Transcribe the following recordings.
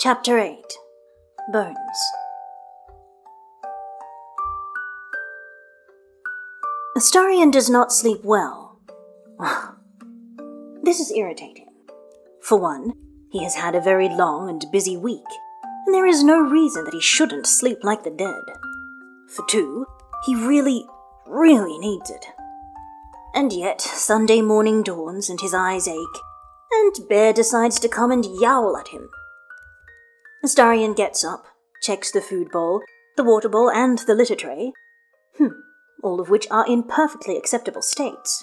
Chapter 8 Bones. Astarion does not sleep well. this is irritating. For one, he has had a very long and busy week, and there is no reason that he shouldn't sleep like the dead. For two, he really, really needs it. And yet, Sunday morning dawns and his eyes ache, and Bear decides to come and yowl at him. Astarion gets up, checks the food bowl, the water bowl, and the litter tray. Hmm, all of which are in perfectly acceptable states.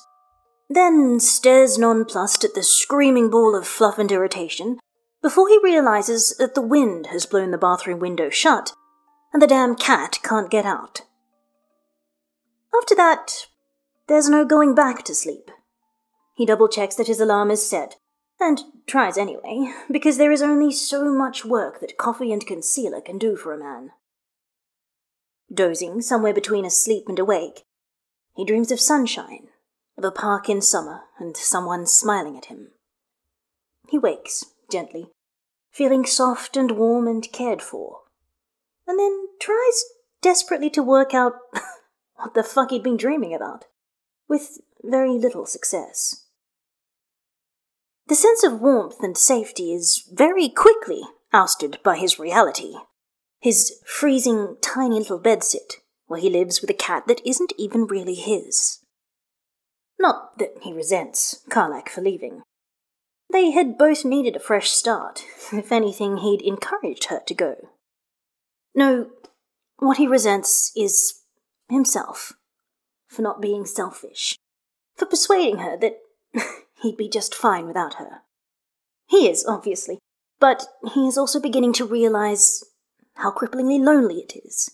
Then stares nonplussed at the screaming ball of fluff and irritation before he realizes that the wind has blown the bathroom window shut and the damn cat can't get out. After that, there's no going back to sleep. He double checks that his alarm is set, and tries anyway, because there is only so much work that coffee and concealer can do for a man. Dozing somewhere between asleep and awake, he dreams of sunshine, of a park in summer, and someone smiling at him. He wakes, gently, feeling soft and warm and cared for, and then tries desperately to work out what the fuck he'd been dreaming about, with very little success. The sense of warmth and safety is very quickly ousted by his reality. His freezing, tiny little bedsit, where he lives with a cat that isn't even really his. Not that he resents Karlach for leaving. They had both needed a fresh start. If anything, he'd encouraged her to go. No, what he resents is himself for not being selfish, for persuading her that he'd be just fine without her. He is, obviously, but he is also beginning to realize how cripplingly lonely it is.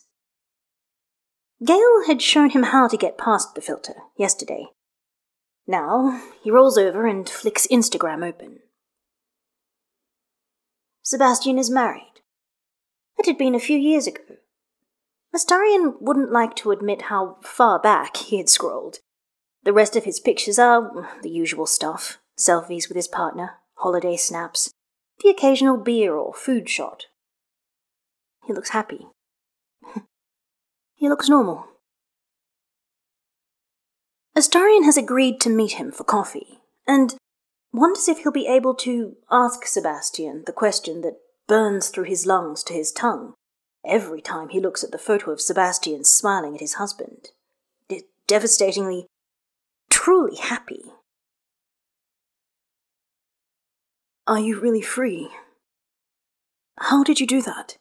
Gale had shown him how to get past the filter yesterday. Now, he rolls over and flicks Instagram open. Sebastian is married. It had been a few years ago. Astarion wouldn't like to admit how far back he had scrolled, the rest of his pictures are mm, the usual stuff selfies with his partner, holiday snaps, the occasional beer or food shot. He looks happy. he looks normal. Astarion has agreed to meet him for coffee, and wonders if he'll be able to ask Sebastian the question that burns through his lungs to his tongue every time he looks at the photo of Sebastian smiling at his husband. De- devastatingly truly happy. Are you really free? How did you do that?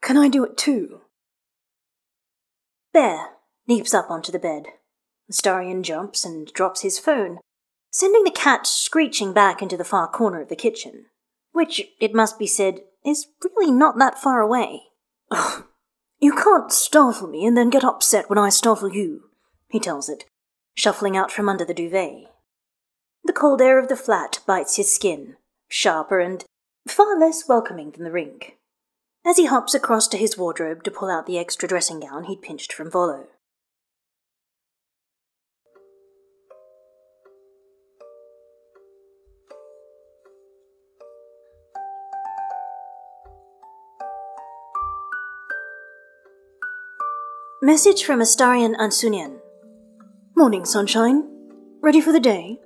Can I do it too? Bear leaps up onto the bed. Astarion jumps and drops his phone, sending the cat screeching back into the far corner of the kitchen, which, it must be said, is really not that far away. You can't startle me and then get upset when I startle you, he tells it, shuffling out from under the duvet. The cold air of the flat bites his skin, sharper and far less welcoming than the rink, as he hops across to his wardrobe to pull out the extra dressing gown he'd pinched from Volo. Message from Astarion Ancunín. Morning, sunshine. Ready for the day?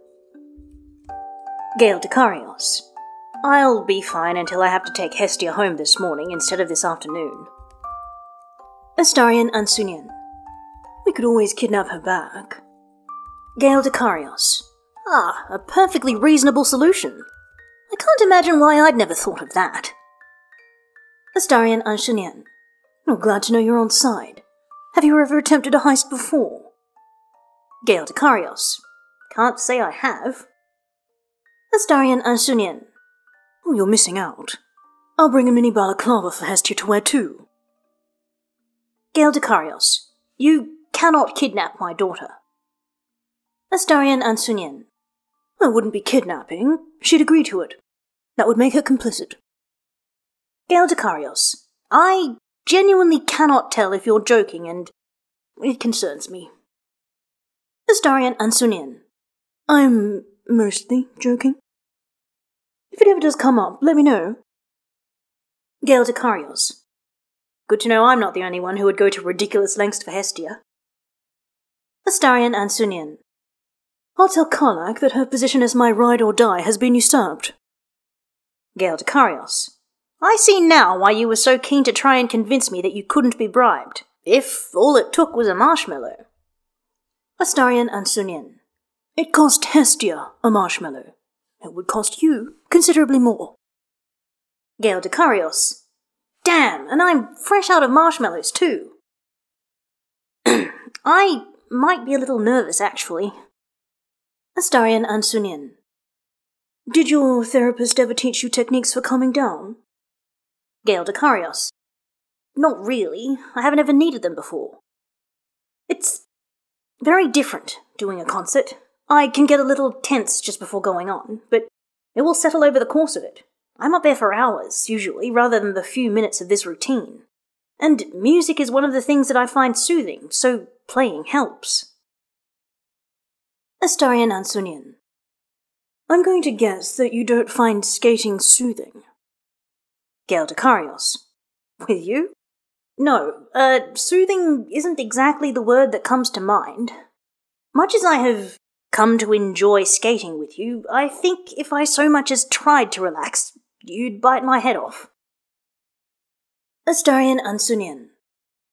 Gale Dekarios. I'll be fine until I have to take Hestia home this morning instead of this afternoon. Astarion Ancunín. We could always kidnap her back. Gale Dekarios. Ah, a perfectly reasonable solution. I can't imagine why I'd never thought of that. Astarion Ancunín. Oh, glad to know you're on side. Have you ever attempted a heist before? Gale Dekarios. Can't say I have. Astarion Ancunín. Oh, you're missing out. I'll bring a mini balaclava for Hestia to wear too. Gale Dekarios. You cannot kidnap my daughter. Astarion Ancunín. I wouldn't be kidnapping. She'd agree to it. That would make her complicit. Gale Dekarios. I genuinely cannot tell if you're joking and it concerns me. Astarion Ancunín. I'm mostly joking. If it ever does come up, let me know. Gale Dekarios. Good to know I'm not the only one who would go to ridiculous lengths for Hestia. Astarion Ancunín. I'll tell Karlach that her position as my ride or die has been usurped. Gale Dekarios. I see now why you were so keen to try and convince me that you couldn't be bribed, if all it took was a marshmallow. Astarion Ancunín. It cost Hestia a marshmallow. It would cost you considerably more. Gale Dekarios. Damn, and I'm fresh out of marshmallows too. I might be a little nervous, actually. Astarion Ancunín. Did your therapist ever teach you techniques for calming down? Gale Dekarios. Not really. I haven't ever needed them before. It's very different doing a concert. I can get a little tense just before going on, but it will settle over the course of it. I'm up there for hours, usually, rather than the few minutes of this routine. And music is one of the things that I find soothing, so playing helps. Astarion Ancunín. I'm going to guess that you don't find skating soothing. Gale Dekarios. With you? No, uh, soothing isn't exactly the word that comes to mind. Much as I have come to enjoy skating with you, I think if I so much as tried to relax, you'd bite my head off. Astarion Ancunín.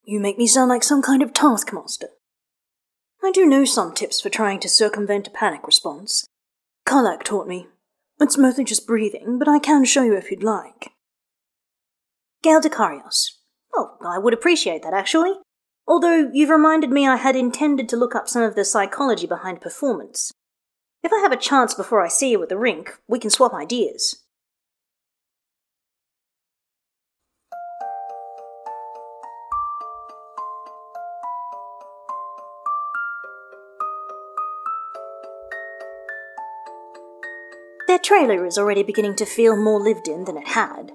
You make me sound like some kind of taskmaster. I do know some tips for trying to circumvent a panic response. Karlach taught me. It's mostly just breathing, but I can show you if you'd like. Gale Dekarios. Oh, I would appreciate that, actually. Although you've reminded me I had intended to look up some of the psychology behind performance. If I have a chance before I see you at the rink, we can swap ideas. Their trailer is already beginning to feel more lived in than it had.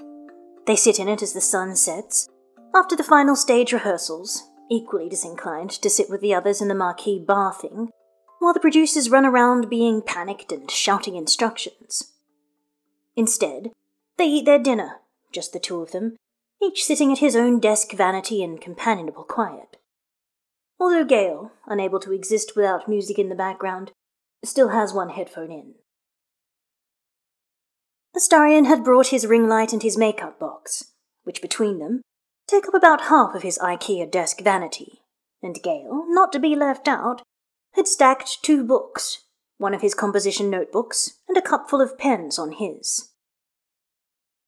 They sit in it as the sun sets, after the final stage rehearsals, equally disinclined to sit with the others in the marquee bathing, while the producers run around being panicked and shouting instructions. Instead, they eat their dinner, just the two of them, each sitting at his own desk vanity in companionable quiet. Although Gale, unable to exist without music in the background, still has one headphone in. Astarion had brought his ring light and his makeup box, which between them take up about half of his IKEA desk vanity, and Gale, not to be left out, had stacked two books, one of his composition notebooks, and a cupful of pens on his.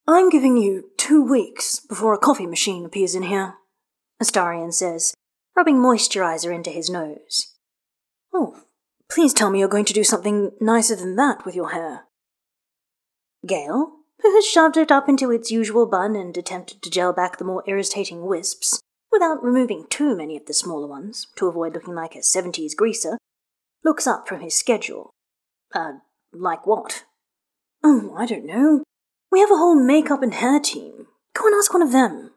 I'm giving you two weeks before a coffee machine appears in here, Astarion says, rubbing moisturizer into his nose. Oh, please tell me you're going to do something nicer than that with your hair. Gale, shoved it up into its usual bun and attempted to gel back the more irritating wisps, without removing too many of the smaller ones to avoid looking like a 70s greaser, looks up from his schedule. Uh, like what? Oh, I don't know. We have a whole makeup and hair team. Go and ask one of them.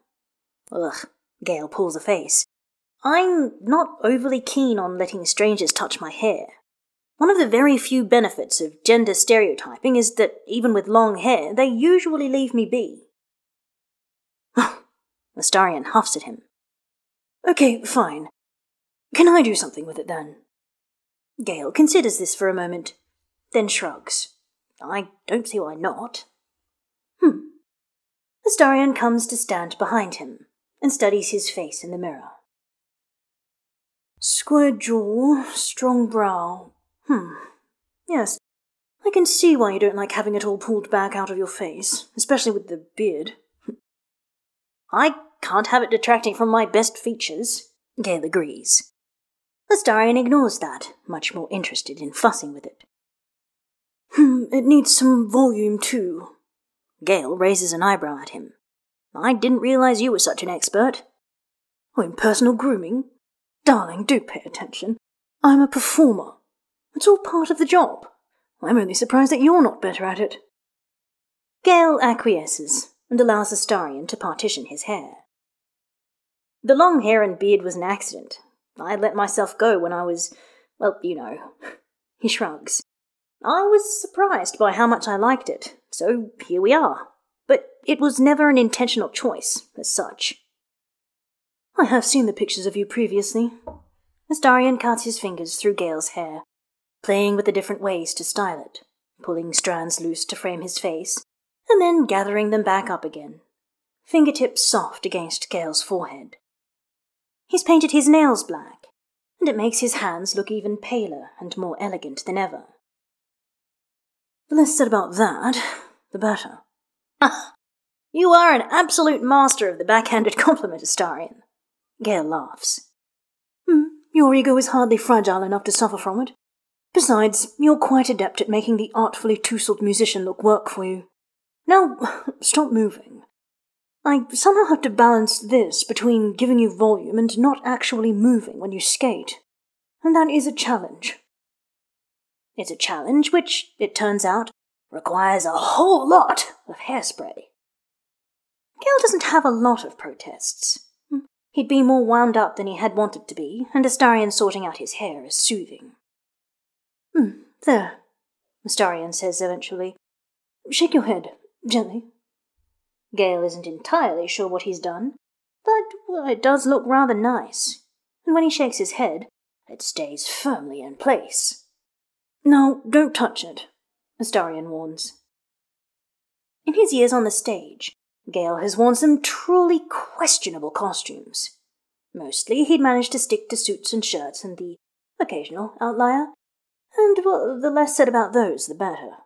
Ugh, Gale pulls a face. I'm not overly keen on letting strangers touch my hair. One of the very few benefits of gender stereotyping is that even with long hair, they usually leave me be. Astarion huffs at him. Okay, fine. Can I do something with it then? Gale considers this for a moment, then shrugs. I don't see why not. Hmm. Astarion comes to stand behind him and studies his face in the mirror. Square jaw, strong brow, Hmm. Yes. I can see why you don't like having it all pulled back out of your face, especially with the beard. I can't have it detracting from my best features, Gale agrees. Astarion ignores that, much more interested in fussing with it. Hmm, it needs some volume too. Gale raises an eyebrow at him. I didn't realize you were such an expert. Oh, in personal grooming? Darling, do pay attention. I'm a performer. It's all part of the job. I'm only surprised that you're not better at it. Gale acquiesces and allows Astarion to partition his hair. The long hair and beard was an accident. I let myself go when I was, well, you know. He shrugs. I was surprised by how much I liked it, so here we are. But it was never an intentional choice, as such. I have seen the pictures of you previously. Astarion cuts his fingers through Gale's hair, playing with the different ways to style it, pulling strands loose to frame his face, and then gathering them back up again, fingertips soft against Gale's forehead. He's painted his nails black, and it makes his hands look even paler and more elegant than ever. The less said about that, the better. Ah, you are an absolute master of the backhanded compliment, Astarion. Gale laughs. Hmm, your ego is hardly fragile enough to suffer from it. Besides, you're quite adept at making the artfully tousled musician look work for you. Now, stop moving. I somehow have to balance this between giving you volume and not actually moving when you skate. And that is a challenge. It's a challenge which, it turns out, requires a whole lot of hairspray. Gale doesn't have a lot of protests. He'd be more wound up than he had wanted to be, and Astarion sorting out his hair is soothing. Hmm, there, Astarion says eventually. Shake your head, gently. Gale isn't entirely sure what he's done, but well, it does look rather nice, and when he shakes his head, it stays firmly in place. No, don't touch it, Astarion warns. In his years on the stage, Gale has worn some truly questionable costumes. Mostly he'd managed to stick to suits and shirts and the occasional outlier, and well, the less said about those, the better.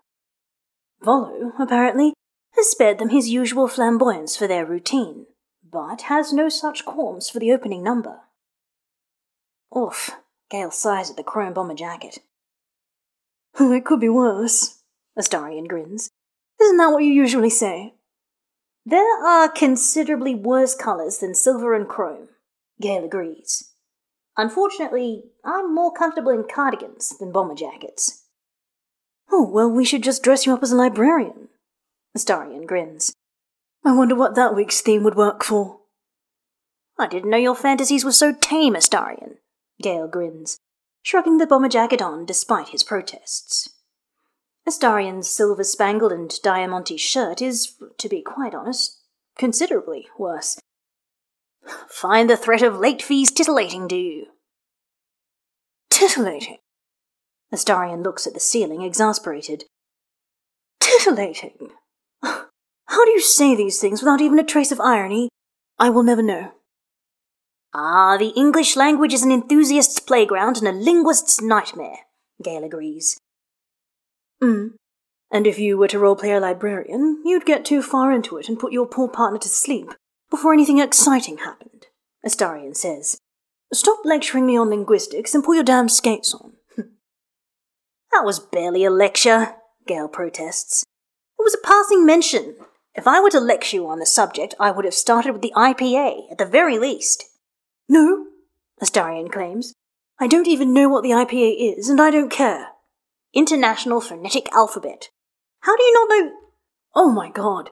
Volo, apparently, has spared them his usual flamboyance for their routine, but has no such qualms for the opening number. Oof, Gale sighs at the chrome bomber jacket. it could be worse, Astarion grins. Isn't that what you usually say? There are considerably worse colours than silver and chrome, Gale agrees. Unfortunately, I'm more comfortable in cardigans than bomber jackets. Oh, well, we should just dress you up as a librarian. Astarion grins. I wonder what that week's theme would work for. I didn't know your fantasies were so tame, Astarion. Gale grins shrugging the bomber jacket on despite his protests. Astarion's silver spangled and diamante shirt is, to be quite honest, considerably worse. Find the threat of late fees titillating, do you? Titillating? Astarion looks at the ceiling, exasperated. Titillating? How do you say these things without even a trace of irony? I will never know. Ah, the English language is an enthusiast's playground and a linguist's nightmare, Gale agrees. Hmm. And if you were to roleplay a librarian, you'd get too far into it and put your poor partner to sleep before anything exciting happened, Astarion says. Stop lecturing me on linguistics and put your damn skates on. that was barely a lecture, Gale protests. It was a passing mention. If I were to lecture you on the subject, I would have started with the IPA, at the very least. No, Astarion claims. I don't even know what the IPA is, and I don't care. International Phonetic Alphabet. How do you not know? Oh my god.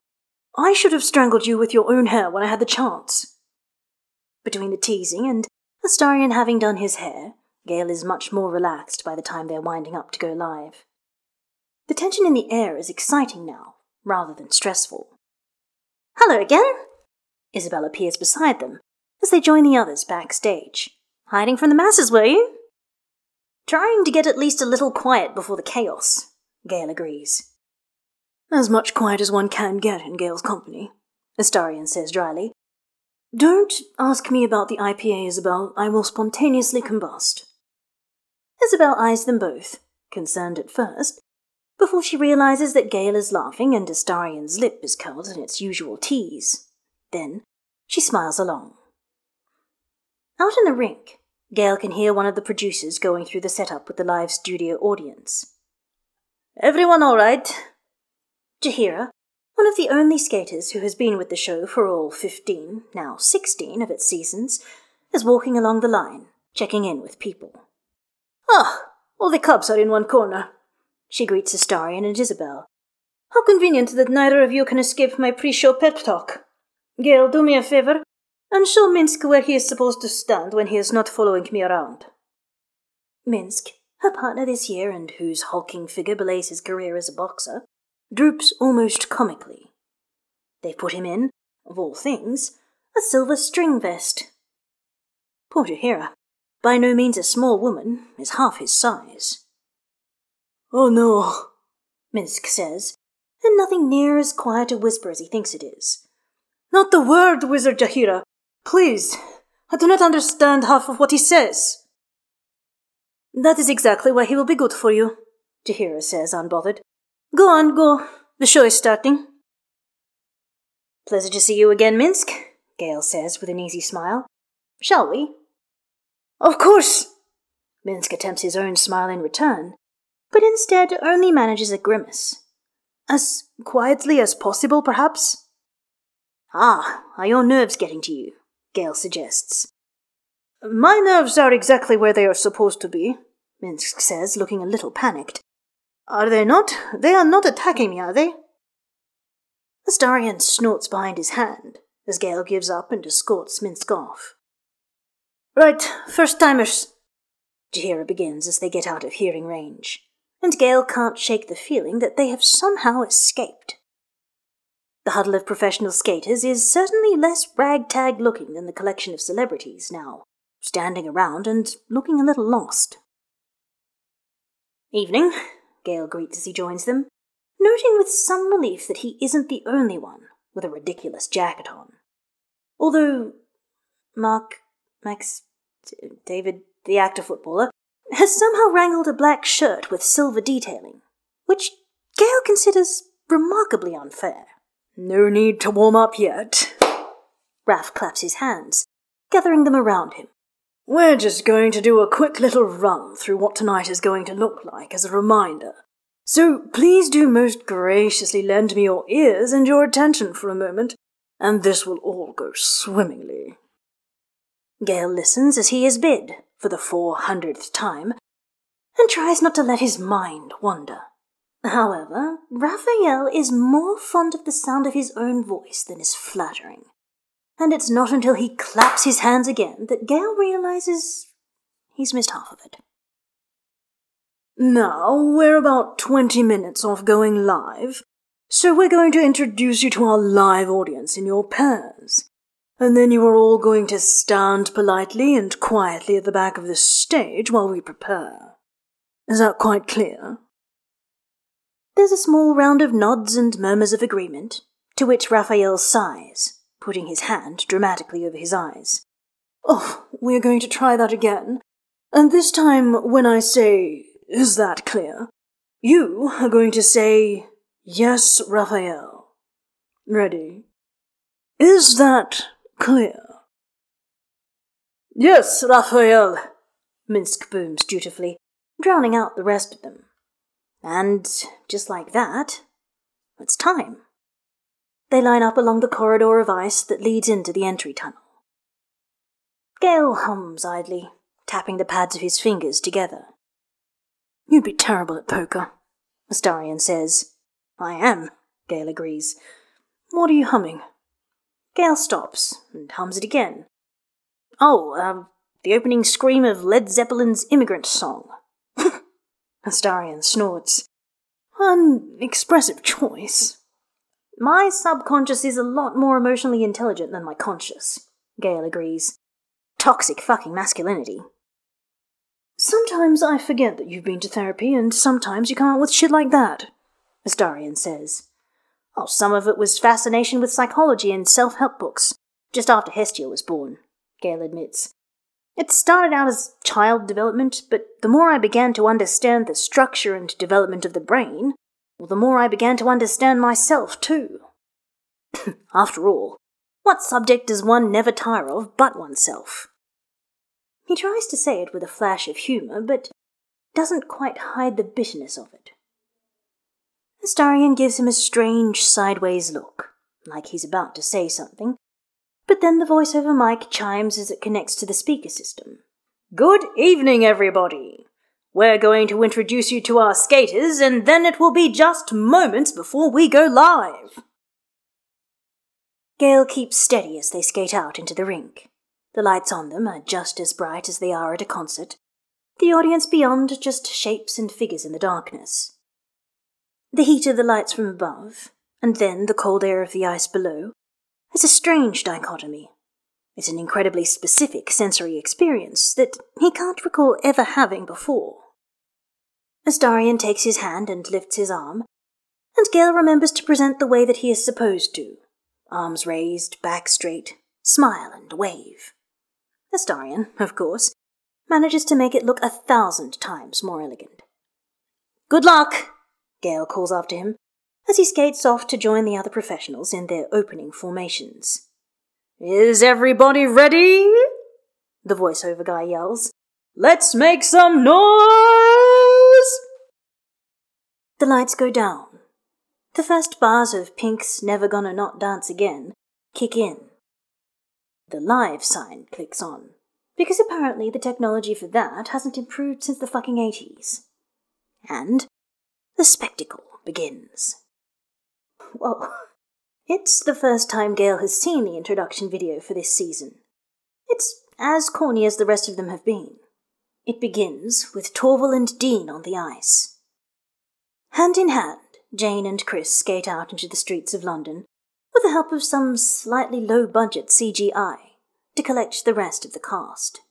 I should have strangled you with your own hair when I had the chance. Between the teasing and Astarion having done his hair, Gale is much more relaxed by the time they're winding up to go live. The tension in the air is exciting now, rather than stressful. Hello again! Isabel appears beside them, as they join the others backstage. Hiding from the masses, were you? Trying to get at least a little quiet before the chaos, Gale agrees. As much quiet as one can get in Gale's company, Astarion says dryly. Don't ask me about the IPA, Isabel. I will spontaneously combust. Isabel eyes them both, concerned at first, before she realizes that Gale is laughing and Astarion's lip is curled in its usual tease. Then she smiles along. Out in the rink, Gale can hear one of the producers going through the setup with the live studio audience. Everyone all right? Jaheira, one of the only skaters who has been with the show for all 15, now 16 of its seasons, is walking along the line, checking in with people. Ah, all the cubs are in one corner. She greets Astarion and Isabel. How convenient that neither of you can escape my pre-show pep talk. Gale, do me a favor and show Minsc where he is supposed to stand when he is not following me around. Minsc, her partner this year and whose hulking figure belays his career as a boxer, droops almost comically. They put him in, of all things, a silver string vest. Poor Jaheira, by no means a small woman, is half his size. Oh no, Minsc says, and nothing near as quiet a whisper as he thinks it is. Not the word, Wizard Jaheira. Please, I do not understand half of what he says. That is exactly why he will be good for you, Jaheira says, unbothered. Go on, go. The show is starting. Pleasure to see you again, Minsc, Gale says with an easy smile. Shall we? Of course! Minsc attempts his own smile in return, but instead only manages a grimace. As quietly as possible, perhaps? Ah, are your nerves getting to you? Gale suggests. My nerves are exactly where they are supposed to be, Minsc says, looking a little panicked. Are they not? They are not attacking me, are they? Astarion snorts behind his hand as Gale gives up and escorts Minsc off. Right, first timers, Jaheira begins as they get out of hearing range, and Gale can't shake the feeling that they have somehow escaped. The huddle of professional skaters is certainly less ragtag looking than the collection of celebrities now, standing around and looking a little lost. Evening, Gale greets as he joins them, noting with some relief that he isn't the only one with a ridiculous jacket on. Although Mark, Max, David, the actor footballer, has somehow wrangled a black shirt with silver detailing, which Gale considers remarkably unfair. No need to warm up yet. Raff claps his hands, gathering them around him. We're just going to do a quick little run through what tonight is going to look like as a reminder. So please do most graciously lend me your ears and your attention for a moment, and this will all go swimmingly. Gale listens as he is bid, for the four hundredth time, and tries not to let his mind wander. However, Raphael is more fond of the sound of his own voice than is flattering, and it's not until he claps his hands again that Gale realizes he's missed half of it. Now, we're about 20 minutes off going live, so we're going to introduce you to our live audience in your pairs. And then you are all going to stand politely and quietly at the back of the stage while we prepare. Is that quite clear? There's a small round of nods and murmurs of agreement, to which Raphael sighs, putting his hand dramatically over his eyes. Oh, we are going to try that again. And this time, when I say, is that clear? You are going to say, yes, Raphael. Ready? Is that clear? Yes, Raphael, Minsc booms dutifully, drowning out the rest of them. And just like that, it's time. They line up along the corridor of ice that leads into the entry tunnel. Gale hums idly, tapping the pads of his fingers together. You'd be terrible at poker, Astarion says. I am, Gale agrees. What are you humming? Gale stops and hums it again. Oh, um, the opening scream of Led Zeppelin's Immigrant Song. Astarion snorts. An expressive choice. My subconscious is a lot more emotionally intelligent than my conscious, Gale agrees. Toxic fucking masculinity. Sometimes I forget that you've been to therapy, and sometimes you come out with shit like that, Astarion says. Oh, some of it was fascination with psychology and self help books, just after Hestia was born, Gale admits. It started out as child development, but the more I began to understand the structure and development of the brain, well, the more I began to understand myself, too. After all, what subject does one never tire of but oneself? He tries to say it with a flash of humour, but doesn't quite hide the bitterness of it. Astarion gives him a strange sideways look, like he's about to say something, but then the voice over mic chimes as it connects to the speaker system. Good evening, everybody! We're going to introduce you to our skaters, and then it will be just moments before we go live. Gale keeps steady as they skate out into the rink. The lights on them are just as bright as they are at a concert. The audience beyond just shapes and figures in the darkness. The heat of the lights from above, and then the cold air of the ice below, is a strange dichotomy. It's an incredibly specific sensory experience that he can't recall ever having before. Astarion takes his hand and lifts his arm, and Gale remembers to present the way that he is supposed to arms raised, back straight, smile and wave. Astarion, of course, manages to make it look a thousand times more elegant. Good luck! Gale calls after him as he skates off to join the other professionals in their opening formations. Is everybody ready? The voiceover guy yells. Let's make some noise! The lights go down. The first bars of Pink's Never Gonna Not Dance Again kick in. The live sign clicks on, because apparently the technology for that hasn't improved since the fucking 80s. And the spectacle begins. Whoa. It's the first time Gale has seen the introduction video for this season. It's as corny as the rest of them have been. It begins with Torvill and Dean on the ice. Hand in hand, Jayne and Chris skate out into the streets of London with the help of some slightly low budget CGI to collect the rest of the cast.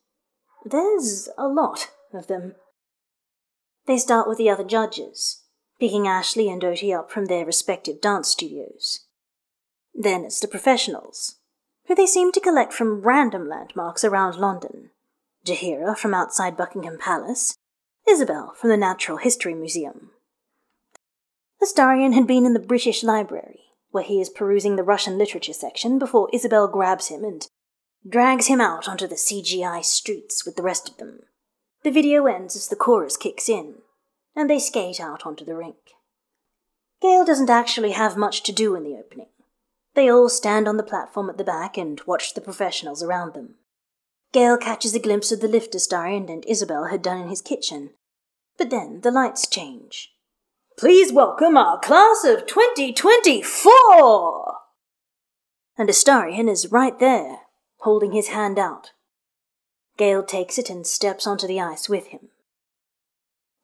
There's a lot of them. They start with the other judges, picking Ashley and Oti up from their respective dance studios. Then it's the professionals, who they seem to collect from random landmarks around London. Jaheira from outside Buckingham Palace, Isabel from the Natural History Museum. Astarion had been in the British Library, where he is perusing the Russian literature section before Isabel grabs him and drags him out onto the CGI streets with the rest of them. The video ends as the chorus kicks in, and they skate out onto the rink. Gale doesn't actually have much to do in the opening. They all stand on the platform at the back and watch the professionals around them. Gale catches a glimpse of the lift Astarion and Isabel had done in his kitchen. But then the lights change. Please welcome our class of 2024! And Astarion is right there, holding his hand out. Gale takes it and steps onto the ice with him.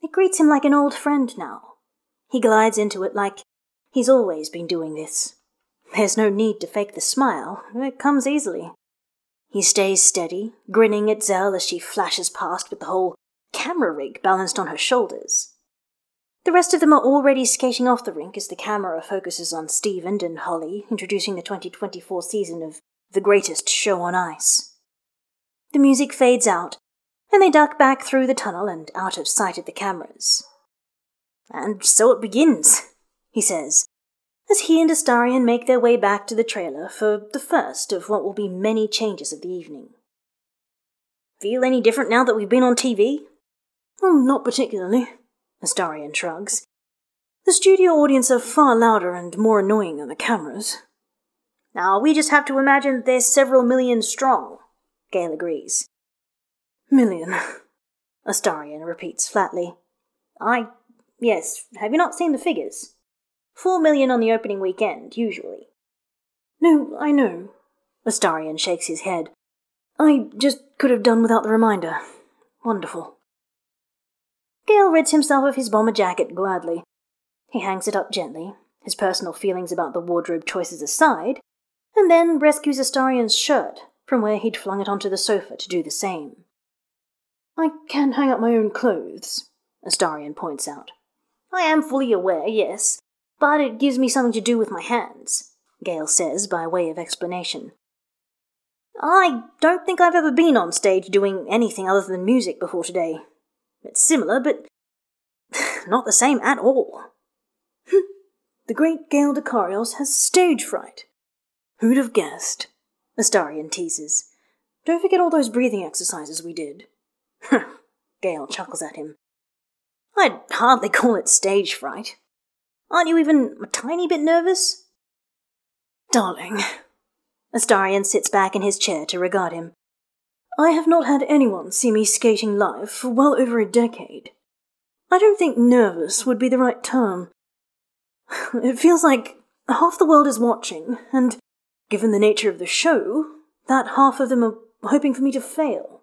It greets him like an old friend now. He glides into it like he's always been doing this. There's no need to fake the smile, it comes easily. He stays steady, grinning at Zell as she flashes past with the whole camera rig balanced on her shoulders. The rest of them are already skating off the rink as the camera focuses on Stephen and Holly introducing the 2024 season of The Greatest Show on Ice. The music fades out, and they duck back through the tunnel and out of sight of the cameras. And so it begins, he says, as he and Astarion make their way back to the trailer for the first of what will be many changes of the evening. Feel any different now that we've been on TV? Oh, mm, not particularly, Astarion shrugs. The studio audience are far louder and more annoying than the cameras. Now, we just have to imagine they're several million strong, Gale agrees. Million, Astarion repeats flatly. I. Yes, have you not seen the figures? Four million on the opening weekend, usually. No, I know. Astarion shakes his head. I just could have done without the reminder. Wonderful. Gale rids himself of his bomber jacket gladly. He hangs it up gently, his personal feelings about the wardrobe choices aside, and then rescues Astarion's shirt from where he'd flung it onto the sofa to do the same. I can hang up my own clothes, Astarion points out. I am fully aware, yes, but it gives me something to do with my hands, Gale says by way of explanation. I don't think I've ever been on stage doing anything other than music before today. It's similar, but not the same at all. Hm. the great Gale Dekarios has stage fright. Who'd have guessed? Astarion teases. Don't forget all those breathing exercises we did. Gale chuckles at him. I'd hardly call it stage fright. Aren't you even a tiny bit nervous? Darling. Astarion sits back in his chair to regard him. I have not had anyone see me skating live for well over a decade. I don't think nervous would be the right term. It feels like half the world is watching, and given the nature of the show, that half of them are hoping for me to fail,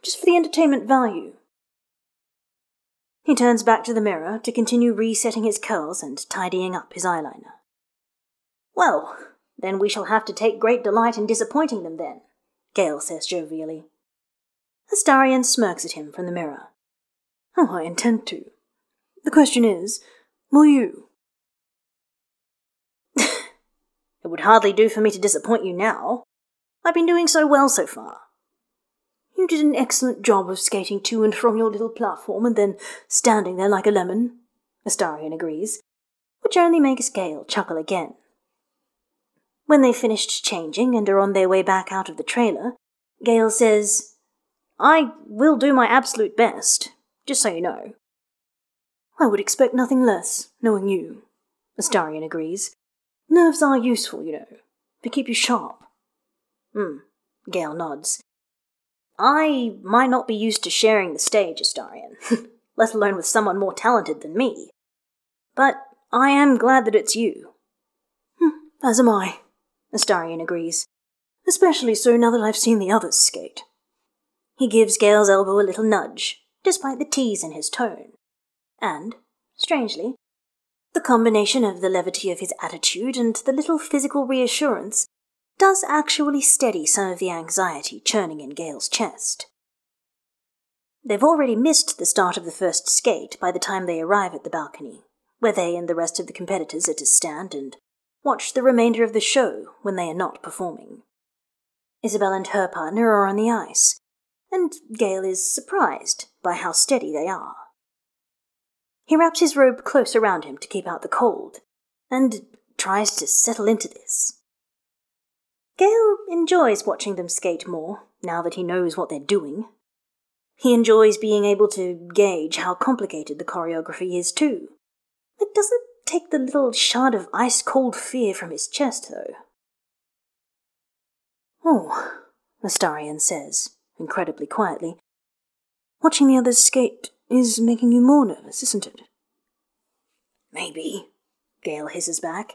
just for the entertainment value. He turns back to the mirror to continue resetting his curls and tidying up his eyeliner. Well, then we shall have to take great delight in disappointing them then, Gale says jovially. Astarion smirks at him from the mirror. Oh, I intend to. The question is, will you? it would hardly do for me to disappoint you now. I've been doing so well so far. You did an excellent job of skating to and from your little platform and then standing there like a lemon, Astarion agrees, which only makes Gale chuckle again. When they've finished changing and are on their way back out of the trailer, Gale says, I will do my absolute best, just so you know. I would expect nothing less, knowing you, Astarion agrees. Nerves are useful, you know, to keep you sharp. Hmm, Gale nods. I might not be used to sharing the stage, Astarion, let alone with someone more talented than me. But I am glad that it's you. Hmm, as am I, Astarion agrees. Especially so now that I've seen the others skate. He gives Gale's elbow a little nudge, despite the tease in his tone. And, strangely, the combination of the levity of his attitude and the little physical reassurance does actually steady some of the anxiety churning in Gale's chest. They've already missed the start of the first skate by the time they arrive at the balcony, where they and the rest of the competitors are to stand and watch the remainder of the show when they are not performing. Isabel and her partner are on the ice, and Gale is surprised by how steady they are. He wraps his robe close around him to keep out the cold, and tries to settle into this. Gale enjoys watching them skate more, now that he knows what they're doing. He enjoys being able to gauge how complicated the choreography is, too. It doesn't take the little shard of ice cold fear from his chest, though. Oh, Astarion says, incredibly quietly. Watching the others skate is making you more nervous, isn't it? Maybe, Gale hisses back.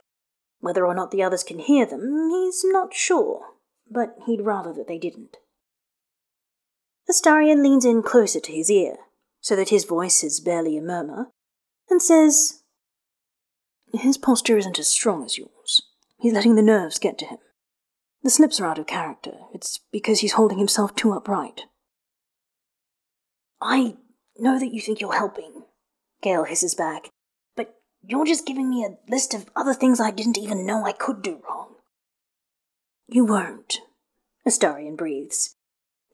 Whether or not the others can hear them, he's not sure, but he'd rather that they didn't. Astarion leans in closer to his ear, so that his voice is barely a murmur, and says, his posture isn't as strong as yours. He's letting the nerves get to him. The slips are out of character. It's because he's holding himself too upright. I know that you think you're helping, Gale hisses back, but you're just giving me a list of other things I didn't even know I could do wrong. You won't, Astarion breathes.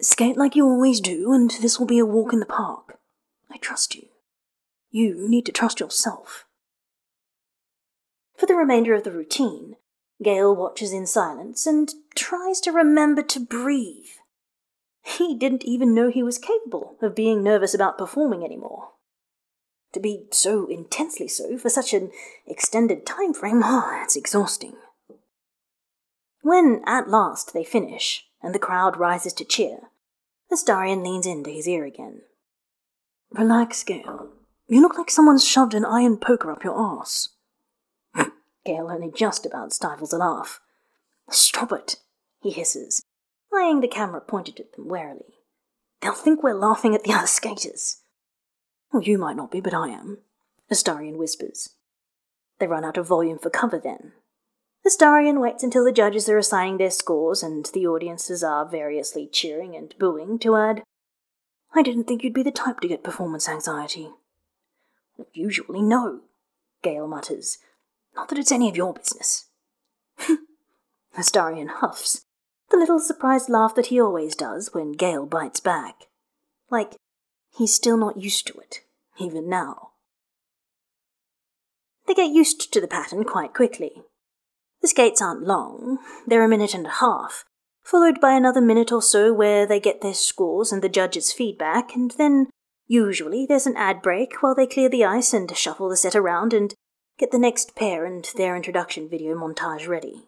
Skate like you always do, and this will be a walk in the park. I trust you. You need to trust yourself. For the remainder of the routine, Gale watches in silence and tries to remember to breathe. He didn't even know he was capable of being nervous about performing anymore. To be so intensely so for such an extended time frame, oh, ah, it's exhausting. When at last they finish, and the crowd rises to cheer, Astarion leans into his ear again. Relax, Gale. You look like someone's shoved an iron poker up your arse. Gale only just about stifles a laugh. Stop it, he hisses, eyeing the camera pointed at them warily. They'll think we're laughing at the other skaters. Well, you might not be, but I am, Astarion whispers. They run out of volume for cover then. Astarion waits until the judges are assigning their scores and the audiences are variously cheering and booing to add, I didn't think you'd be the type to get performance anxiety. Usually no, Gale mutters, not that it's any of your business. Astarion huffs, the little surprised laugh that he always does when Gale bites back. Like he's still not used to it, even now. They get used to the pattern quite quickly. The skates aren't long, they're a minute and a half, followed by another minute or so where they get their scores and the judge's feedback, and then usually there's an ad break while they clear the ice and shuffle the set around and get the next pair and their introduction video montage ready.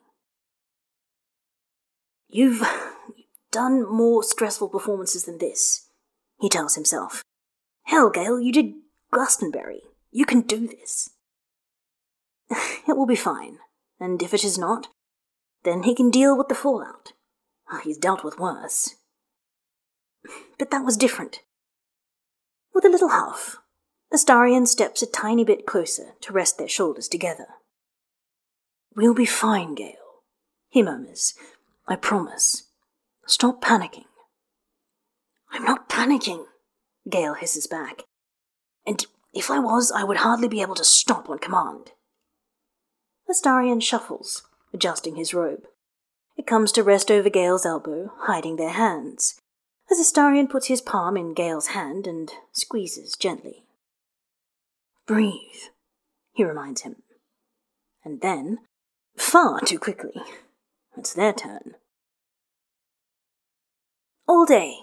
You've done more stressful performances than this, he tells himself. Hell, Gale, you did Glastonbury. You can do this. it will be fine, and if it is not, then he can deal with the fallout. Oh, he's dealt with worse. But that was different. With a little huff, Astarion steps a tiny bit closer to rest their shoulders together. We'll be fine, Gale, he murmurs. I promise. Stop panicking. I'm not panicking, Gale hisses back. And if I was, I would hardly be able to stop on command. Astarion shuffles, adjusting his robe. It comes to rest over Gale's elbow, hiding their hands, as Astarion puts his palm in Gale's hand and squeezes gently. Breathe, he reminds him. And then, far too quickly, it's their turn. All day,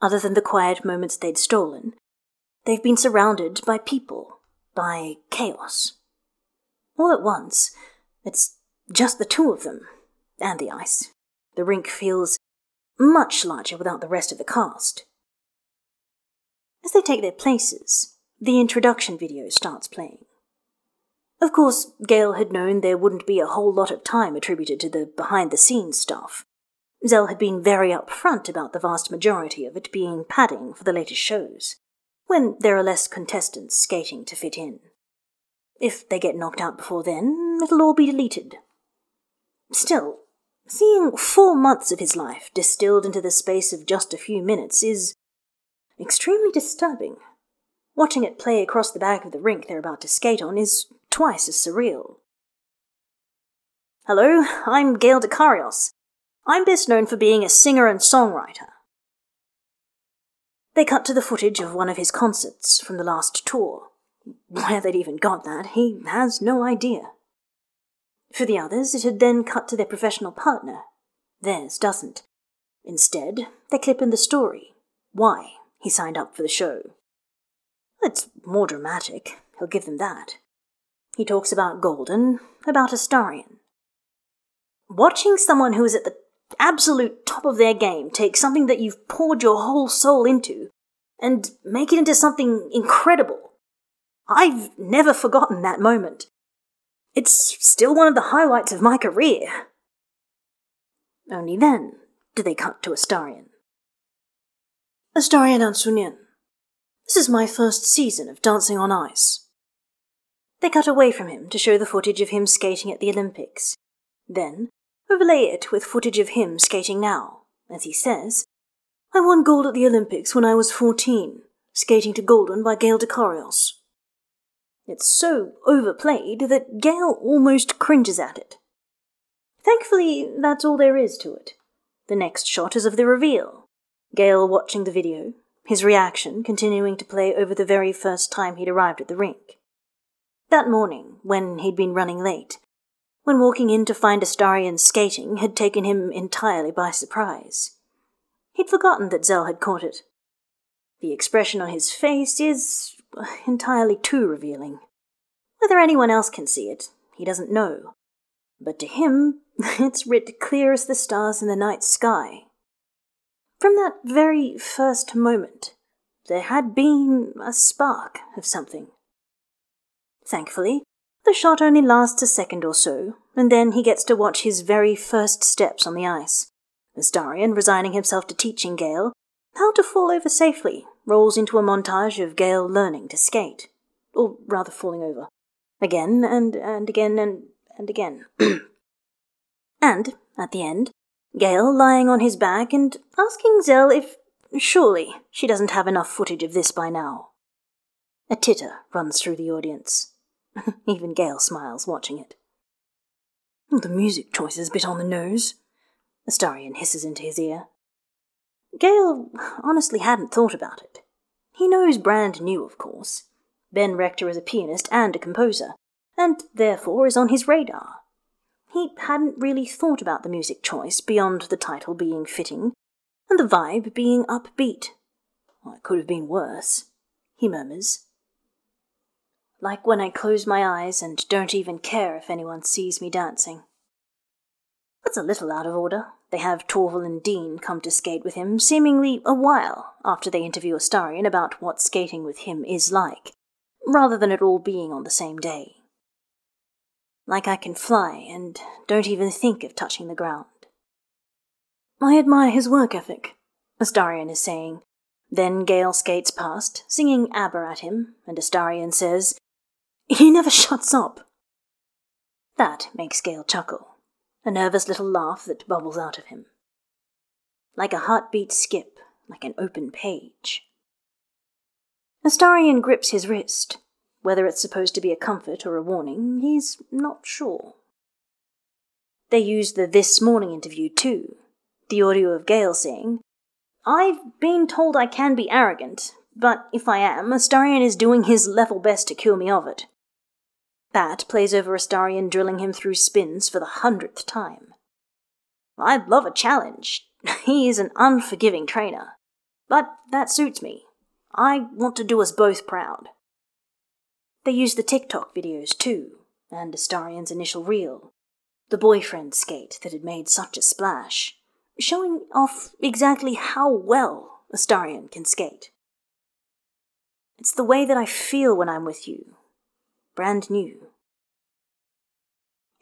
other than the quiet moments they'd stolen, they've been surrounded by people, by chaos. All at once, it's just the two of them, and the ice. The rink feels much larger without the rest of the cast. As they take their places, the introduction video starts playing. Of course, Gale had known there wouldn't be a whole lot of time attributed to the behind the scenes stuff. Zell had been very upfront about the vast majority of it being padding for the latest shows, when there are less contestants skating to fit in. If they get knocked out before then, it'll all be deleted. Still, seeing four months of his life distilled into the space of just a few minutes is extremely disturbing. Watching it play across the back of the rink they're about to skate on is twice as surreal. Hello, I'm Gale Dekarios. I'm best known for being a singer and songwriter. They cut to the footage of one of his concerts from the last tour. Where they'd even got that, he has no idea. For the others, it had then cut to their professional partner. Theirs doesn't. Instead, they clip in the story why he signed up for the show. It's more dramatic, he'll give them that. He talks about Golden, about Astarion. Watching someone who is at the absolute top of their game take something that you've poured your whole soul into and make it into something incredible. I've never forgotten that moment. It's still one of the highlights of my career. Only then do they cut to Astarion. Astarion Ancunín. This is my first season of Dancing on Ice. They cut away from him to show the footage of him skating at the Olympics. Then overlay it with footage of him skating now, as he says, I won gold at the Olympics when I was 14, skating to Golden by Gale Dekarios. It's so overplayed that Gale almost cringes at it. Thankfully, that's all there is to it. The next shot is of the reveal. Gale watching the video, his reaction continuing to play over the very first time he'd arrived at the rink. That morning, when he'd been running late, when walking in to find Astarion skating had taken him entirely by surprise. He'd forgotten that Zell had caught it. The expression on his face is uh, entirely too revealing. Whether anyone else can see it, he doesn't know. But to him, it's writ clear as the stars in the night sky. From that very first moment, there had been a spark of something. Thankfully, the shot only lasts a second or so, and then he gets to watch his very first steps on the ice. Astarion, resigning himself to teaching Gale how to fall over safely rolls into a montage of Gale learning to skate. Or rather, falling over. Again and, and again and, and again. and, at the end, Gale lying on his back and asking Zell if surely she doesn't have enough footage of this by now. A titter runs through the audience. Even Gale smiles watching it. The music choice is a bit on the nose. Astarion hisses into his ear. Gale honestly hadn't thought about it. He knows brand new, of course. Ben Rector is a pianist and a composer, and therefore is on his radar. He hadn't really thought about the music choice beyond the title being fitting and the vibe being upbeat. Well, it could have been worse, he murmurs. Like when I close my eyes and don't even care if anyone sees me dancing. That's a little out of order. They have Torvill and Dean come to skate with him seemingly a while after they interview Astarion about what skating with him is like, rather than it all being on the same day. Like I can fly and don't even think of touching the ground. I admire his work ethic, Astarion is saying. Then Gale skates past, singing ABBA at him, and Astarion says, He never shuts up. That makes Gale chuckle, a nervous little laugh that bubbles out of him. Like a heartbeat skip, like an open page. Astarion grips his wrist. Whether it's supposed to be a comfort or a warning, he's not sure. They use the This Morning interview too. The audio of Gale saying, I've been told I can be arrogant, but if I am, Astarion is doing his level best to cure me of it. That plays over Astarion drilling him through spins for the hundredth time. I'd love a challenge. He is an unforgiving trainer. But that suits me. I want to do us both proud. They use the TikTok videos too, and Astarion's initial reel, the boyfriend skate that had made such a splash, showing off exactly how well Astarion can skate. It's the way that I feel when I'm with you. Brand new.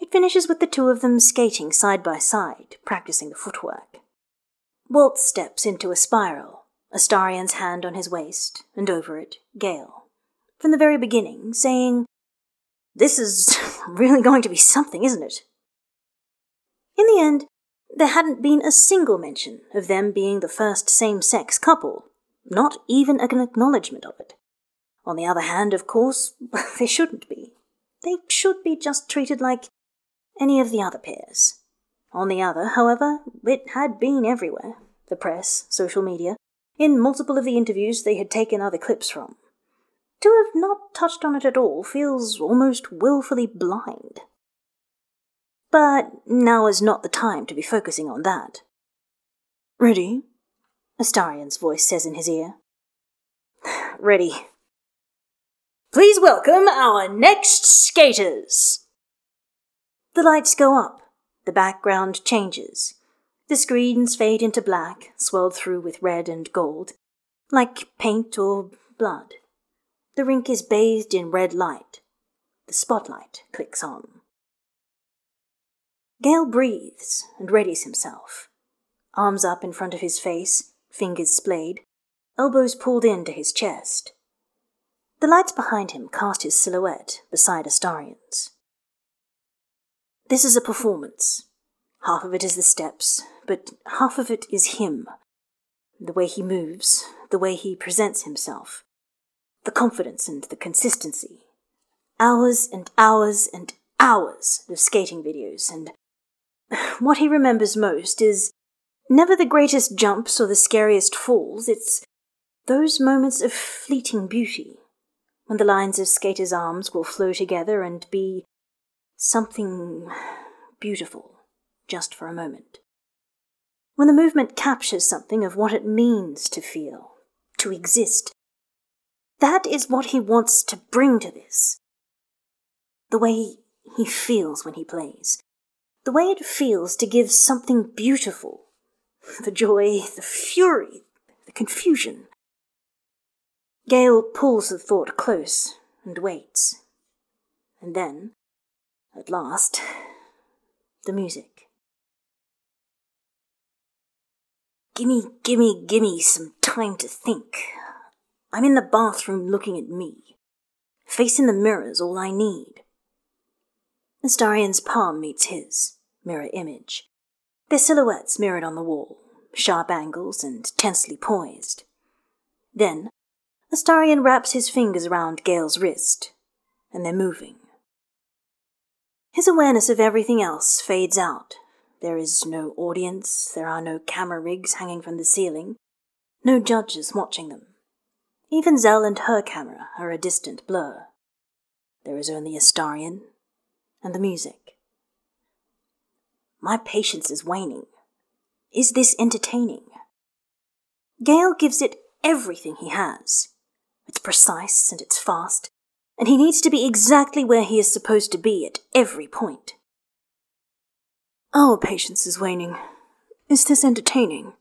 It finishes with the two of them skating side by side, practicing the footwork. Walt steps into a spiral, Astarion's hand on his waist, and over it, Gale. From the very beginning, saying, This is really going to be something, isn't it? In the end, there hadn't been a single mention of them being the first same sex couple, not even an acknowledgement of it. On the other hand, of course, they shouldn't be. They should be just treated like any of the other pairs. On the other, however, it had been everywhere the press, social media, in multiple of the interviews they had taken other clips from. To have not touched on it at all feels almost wilfully blind. But now is not the time to be focusing on that. Ready? Astarion's voice says in his ear. Ready. Please welcome our next skaters! The lights go up. The background changes. The screens fade into black, swirled through with red and gold, like paint or blood. The rink is bathed in red light. The spotlight clicks on. Gale breathes and readies himself. Arms up in front of his face, fingers splayed, elbows pulled into his chest. The lights behind him cast his silhouette beside Astarion's. This is a performance. Half of it is the steps, but half of it is him. The way he moves, the way he presents himself, the confidence and the consistency. Hours and hours and hours of skating videos, and what he remembers most is never the greatest jumps or the scariest falls, it's those moments of fleeting beauty, when the lines of skaters' arms will flow together and be something beautiful just for a moment. When the movement captures something of what it means to feel, to exist, that is what he wants to bring to this. The way he feels when he plays, the way it feels to give something beautiful, the joy, the fury, the confusion. Gale pulls the thought close and waits. And then, at last, the music. Gimme, gimme, gimme some time to think. I'm in the bathroom looking at me. Facing the mirror's all I need. Astarion's palm meets his, mirror image. Their silhouettes mirrored on the wall, sharp angles and tensely poised. Then, Astarion wraps his fingers around Gale's wrist, and they're moving. His awareness of everything else fades out there is no audience, there are no camera rigs hanging from the ceiling, no judges watching them. Even Zell and her camera are a distant blur. There is only Astarion and the music. My patience is waning. Is this entertaining? Gale gives it everything he has. It's precise and it's fast, and he needs to be exactly where he is supposed to be at every point. Our patience is waning. Is this entertaining?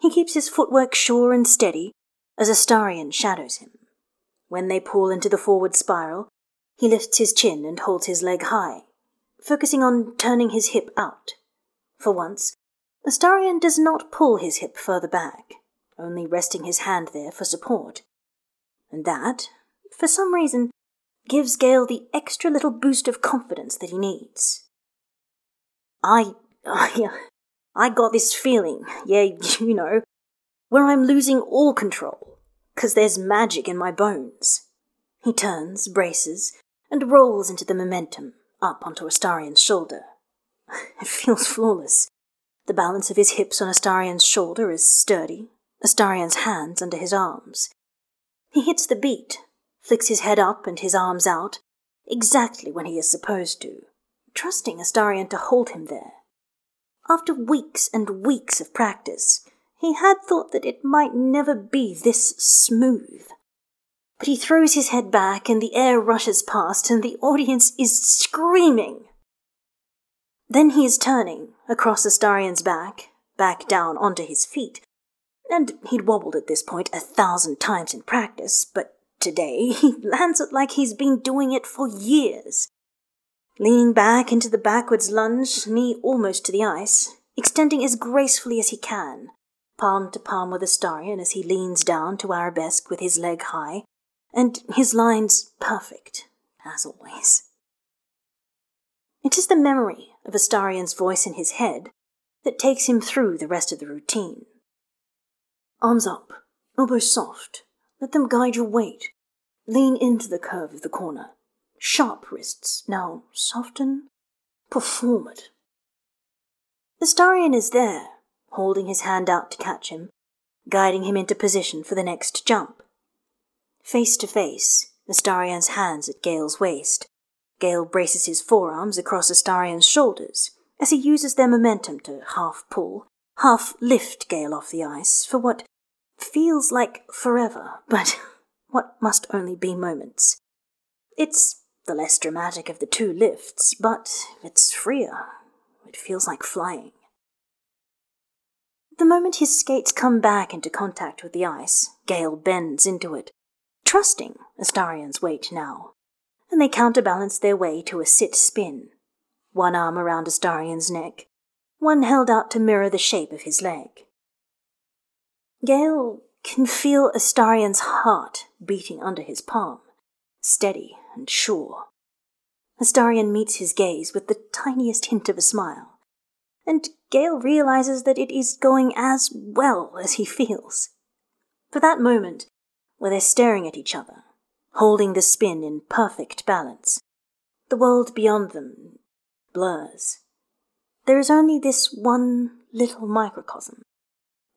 He keeps his footwork sure and steady as Astarion shadows him. When they pull into the forward spiral, he lifts his chin and holds his leg high, focusing on turning his hip out. For once, Astarion does not pull his hip further back, only resting his hand there for support. And that, for some reason, gives Gale the extra little boost of confidence that he needs. I, I, I got this feeling, yeah, you know, where I'm losing all control, because there's magic in my bones. He turns, braces, and rolls into the momentum, up onto Astarion's shoulder. It feels flawless. The balance of his hips on Astarion's shoulder is sturdy, Astarion's hands under his arms. He hits the beat, flicks his head up and his arms out, exactly when he is supposed to, trusting Astarion to hold him there. After weeks and weeks of practice, he had thought that it might never be this smooth. But he throws his head back and the air rushes past and the audience is screaming. Then he is turning across Astarion's back, back down onto his feet, and he'd wobbled at this point a thousand times in practice, but today he lands it like he's been doing it for years. Leaning back into the backwards lunge, knee almost to the ice, extending as gracefully as he can, palm to palm with Astarion as he leans down to arabesque with his leg high, and his lines perfect, as always. It is the memory of Astarion's voice in his head that takes him through the rest of the routine. Arms up, elbows soft, let them guide your weight. Lean into the curve of the corner. Sharp wrists, now soften, perform it. Astarion is there, holding his hand out to catch him, guiding him into position for the next jump. Face to face, Astarion's hands at Gale's waist. Gale braces his forearms across Astarion's shoulders as he uses their momentum to half pull, half lift Gale off the ice for what feels like forever, but what must only be moments. It's the less dramatic of the two lifts, but it's freer. It feels like flying. The moment his skates come back into contact with the ice, Gale bends into it, trusting Astarion's weight now, and they counterbalance their way to a sit spin, one arm around Astarion's neck, one held out to mirror the shape of his leg. Gale can feel Astarion's heart beating under his palm, steady and sure. Astarion meets his gaze with the tiniest hint of a smile, and Gale realizes that it is going as well as he feels. For that moment, where they're staring at each other, holding the spin in perfect balance, the world beyond them blurs. There is only this one little microcosm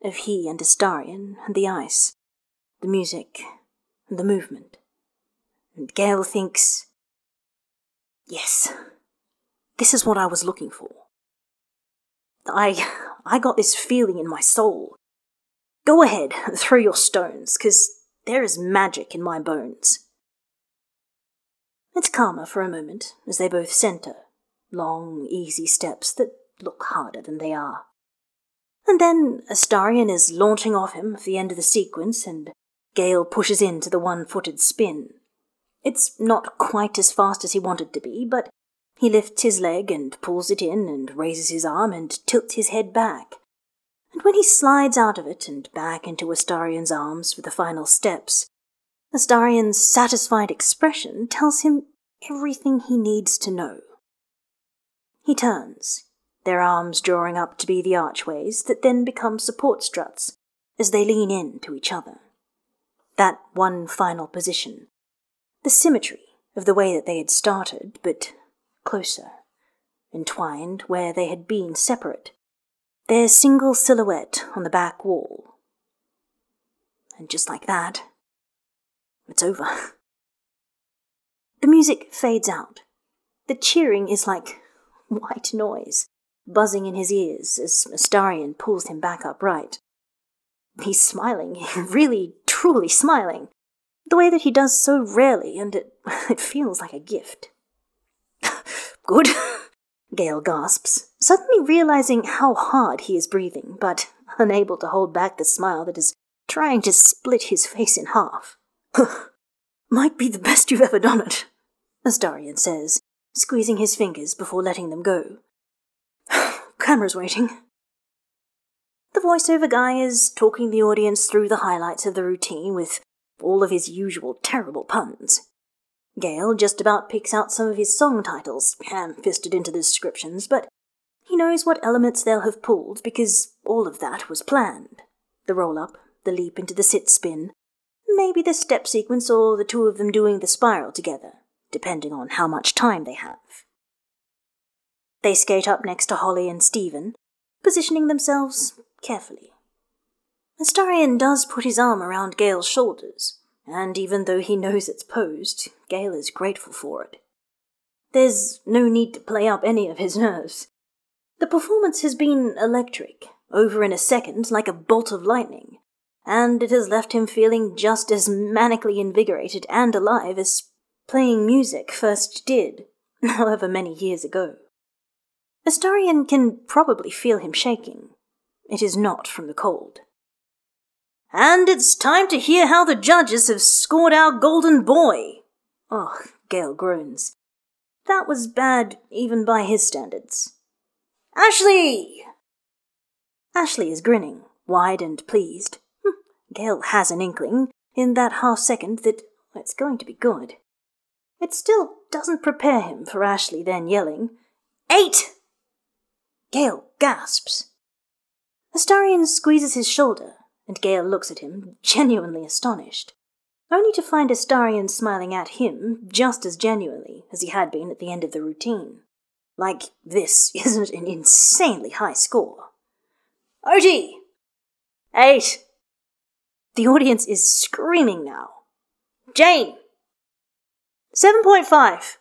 of he and Astarion and the ice, the music and the movement. And Gale thinks, yes, this is what I was looking for. I, I got this feeling in my soul. Go ahead throw your stones, cause there is magic in my bones. It's calmer for a moment as they both centre, long, easy steps that look harder than they are. And then Astarion is launching off him at the end of the sequence, and Gale pushes into the one footed spin. It's not quite as fast as he wanted to be, but he lifts his leg and pulls it in and raises his arm and tilts his head back. And when he slides out of it and back into Astarion's arms for the final steps, Astarion's satisfied expression tells him everything he needs to know. He turns, their arms drawing up to be the archways that then become support struts as they lean in to each other. That one final position, the symmetry of the way that they had started, but closer, entwined where they had been separate, their single silhouette on the back wall. And just like that, it's over. The music fades out. The cheering is like white noise buzzing in his ears as Astarion pulls him back upright. He's smiling, really, truly smiling, the way that he does so rarely, and it, it feels like a gift. Good, Gale gasps, suddenly realizing how hard he is breathing, but unable to hold back the smile that is trying to split his face in half. Might be the best you've ever done it, Astarion says, squeezing his fingers before letting them go. Camera's waiting. The voiceover guy is talking the audience through the highlights of the routine with all of his usual terrible puns. Gale just about picks out some of his song titles, ham fisted into the descriptions, but he knows what elements they'll have pulled because all of that was planned. The roll up, the leap into the sit spin, maybe the step sequence or the two of them doing the spiral together, depending on how much time they have. They skate up next to Holly and Stephen, positioning themselves carefully. Astarion does put his arm around Gale's shoulders, and even though he knows it's posed, Gale is grateful for it. There's no need to play up any of his nerves. The performance has been electric, over in a second like a bolt of lightning, and it has left him feeling just as manically invigorated and alive as playing music first did, however many years ago. Astarion can probably feel him shaking. It is not from the cold. And it's time to hear how the judges have scored our golden boy. Oh, Gale groans. That was bad even by his standards. Ashley! Ashley is grinning, wide and pleased. Hm, Gale has an inkling, in that half second, that it's going to be good. It still doesn't prepare him for Ashley then yelling, Eight! Gale gasps. Astarion squeezes his shoulder, and Gale looks at him, genuinely astonished, only to find Astarion smiling at him just as genuinely as he had been at the end of the routine. Like this isn't an insanely high score. Oti! Eight! The audience is screaming now. Jayne! 7.5.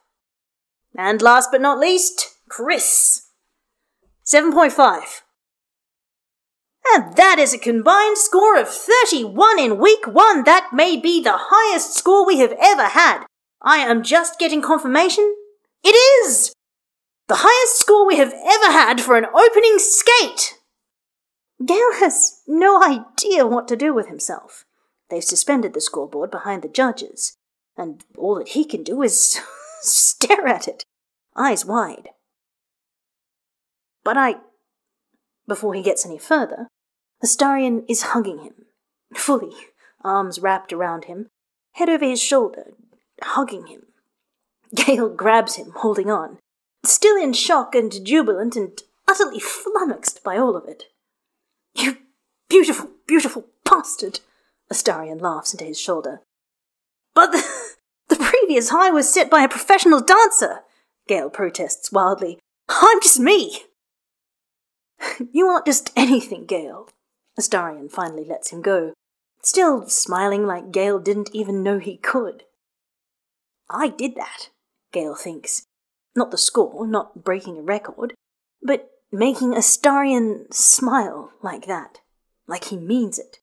And last but not least, Chris. 7.5. And that is a combined score of 31 in week one. That may be the highest score we have ever had. I am just getting confirmation. It is! The highest score we have ever had for an opening skate! Gale has no idea what to do with himself. They've suspended the scoreboard behind the judges, and all that he can do is stare at it, eyes wide. But I. Before he gets any further, Astarion is hugging him, fully, arms wrapped around him, head over his shoulder, hugging him. Gale grabs him, holding on, still in shock and jubilant and utterly flummoxed by all of it. You beautiful, beautiful bastard! Astarion laughs into his shoulder. But the, the previous high was set by a professional dancer, Gale protests wildly. I'm just me. You aren't just anything, Gale. Astarion finally lets him go, still smiling like Gale didn't even know he could. I did that, Gale thinks. Not the score, not breaking a record, but making Astarion smile like that, like he means it.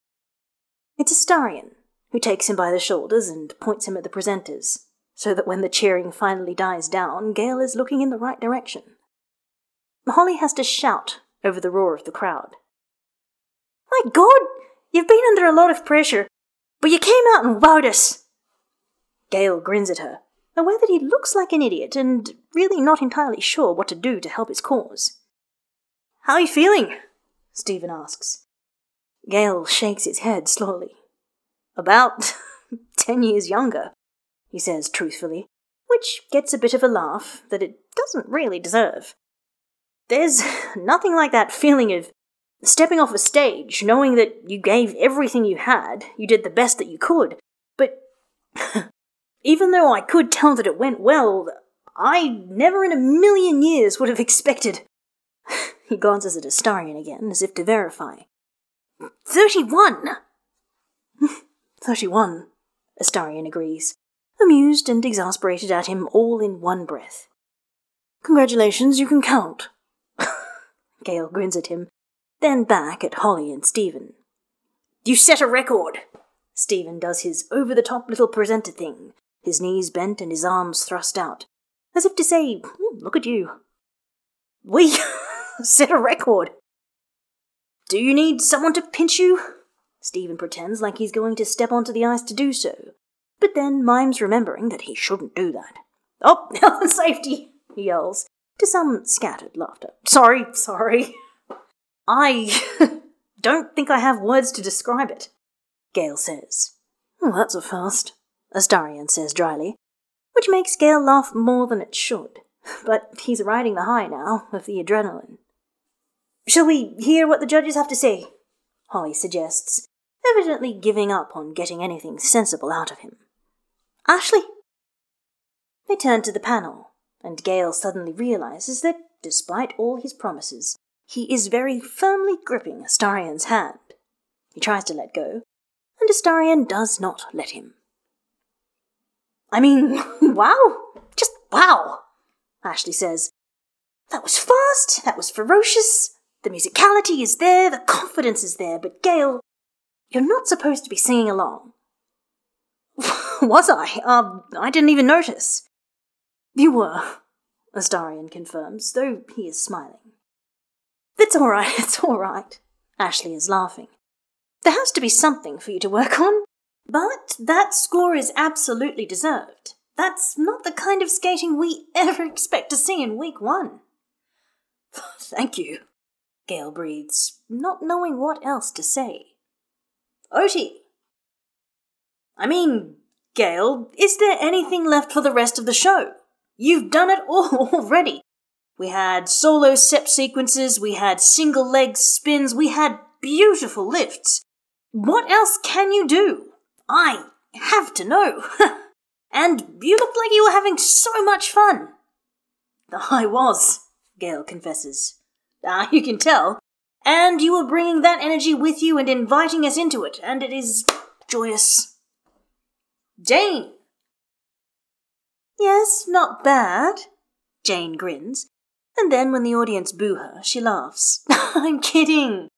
It's Astarion who takes him by the shoulders and points him at the presenters, so that when the cheering finally dies down, Gale is looking in the right direction. Holly has to shout over the roar of the crowd. My God, you've been under a lot of pressure, but you came out and wowed us. Gale grins at her, aware that he looks like an idiot and really not entirely sure what to do to help his cause. How are you feeling? Stephen asks. Gale shakes his head slowly. About ten years younger, he says truthfully, which gets a bit of a laugh that it doesn't really deserve. There's nothing like that feeling of stepping off a stage, knowing that you gave everything you had, you did the best that you could, but even though I could tell that it went well, I never in a million years would have expected. he glances at Astarion again, as if to verify. Thirty-one! Thirty-one, Astarion agrees, amused and exasperated at him all in one breath. Congratulations, you can count. Gale grins at him, then back at Holly and Stephen. You set a record! Stephen does his over the top little presenter thing, his knees bent and his arms thrust out, as if to say, hmm, Look at you. We set a record! Do you need someone to pinch you? Stephen pretends like he's going to step onto the ice to do so, but then mimes remembering that he shouldn't do that. Oh, health and safety, he yells, to some scattered laughter. Sorry, sorry. I don't think I have words to describe it, Gale says. That's a fast, Astarion says dryly. which makes Gale laugh more than it should. But he's riding the high now of the adrenaline. Shall we hear what the judges have to say? Holly suggests, evidently giving up on getting anything sensible out of him. Ashley? They turn to the panel, and Gale suddenly realizes that, despite all his promises, he is very firmly gripping Astarion's hand. He tries to let go, and Astarion does not let him. I mean, wow! Just wow! Ashley says. That was fast, that was ferocious, the musicality is there, the confidence is there, but Gale, you're not supposed to be singing along. was I? Um, I didn't even notice. You were, Astarion confirms, though he is smiling. It's all right, it's all right. Ashley is laughing. There has to be something for you to work on. But that score is absolutely deserved. That's not the kind of skating we ever expect to see in week one. Thank you, Gale breathes, not knowing what else to say. Oti! I mean, Gale, is there anything left for the rest of the show? You've done it all already. We had solo step sequences, we had single leg spins, we had beautiful lifts. What else can you do? I have to know. and you looked like you were having so much fun. I was, Gale confesses. Ah, you can tell. And you were bringing that energy with you and inviting us into it, and it is joyous. Jayne! Yes, not bad. Jayne grins, and then when the audience boo her, she laughs. I'm kidding.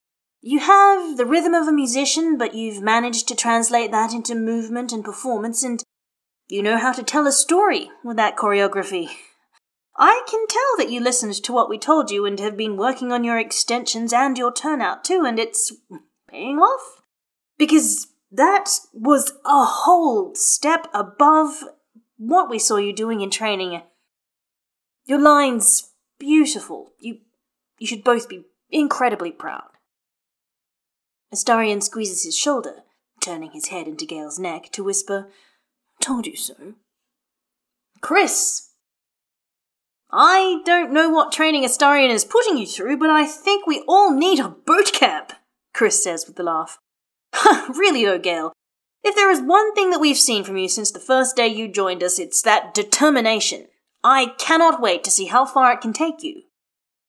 You have the rhythm of a musician, but you've managed to translate that into movement and performance, and you know how to tell a story with that choreography. I can tell that you listened to what we told you and have been working on your extensions and your turnout too, and it's paying off. Because that was a whole step above what we saw you doing in training. Your line's beautiful. You, you should both be incredibly proud. Astarion squeezes his shoulder, turning his head into Gale's neck to whisper, Told you so. Chris! I don't know what training Astarion is putting you through, but I think we all need a boot camp, Chris says with a laugh. really though, Gale, if there is one thing that we've seen from you since the first day you joined us, it's that determination. I cannot wait to see how far it can take you.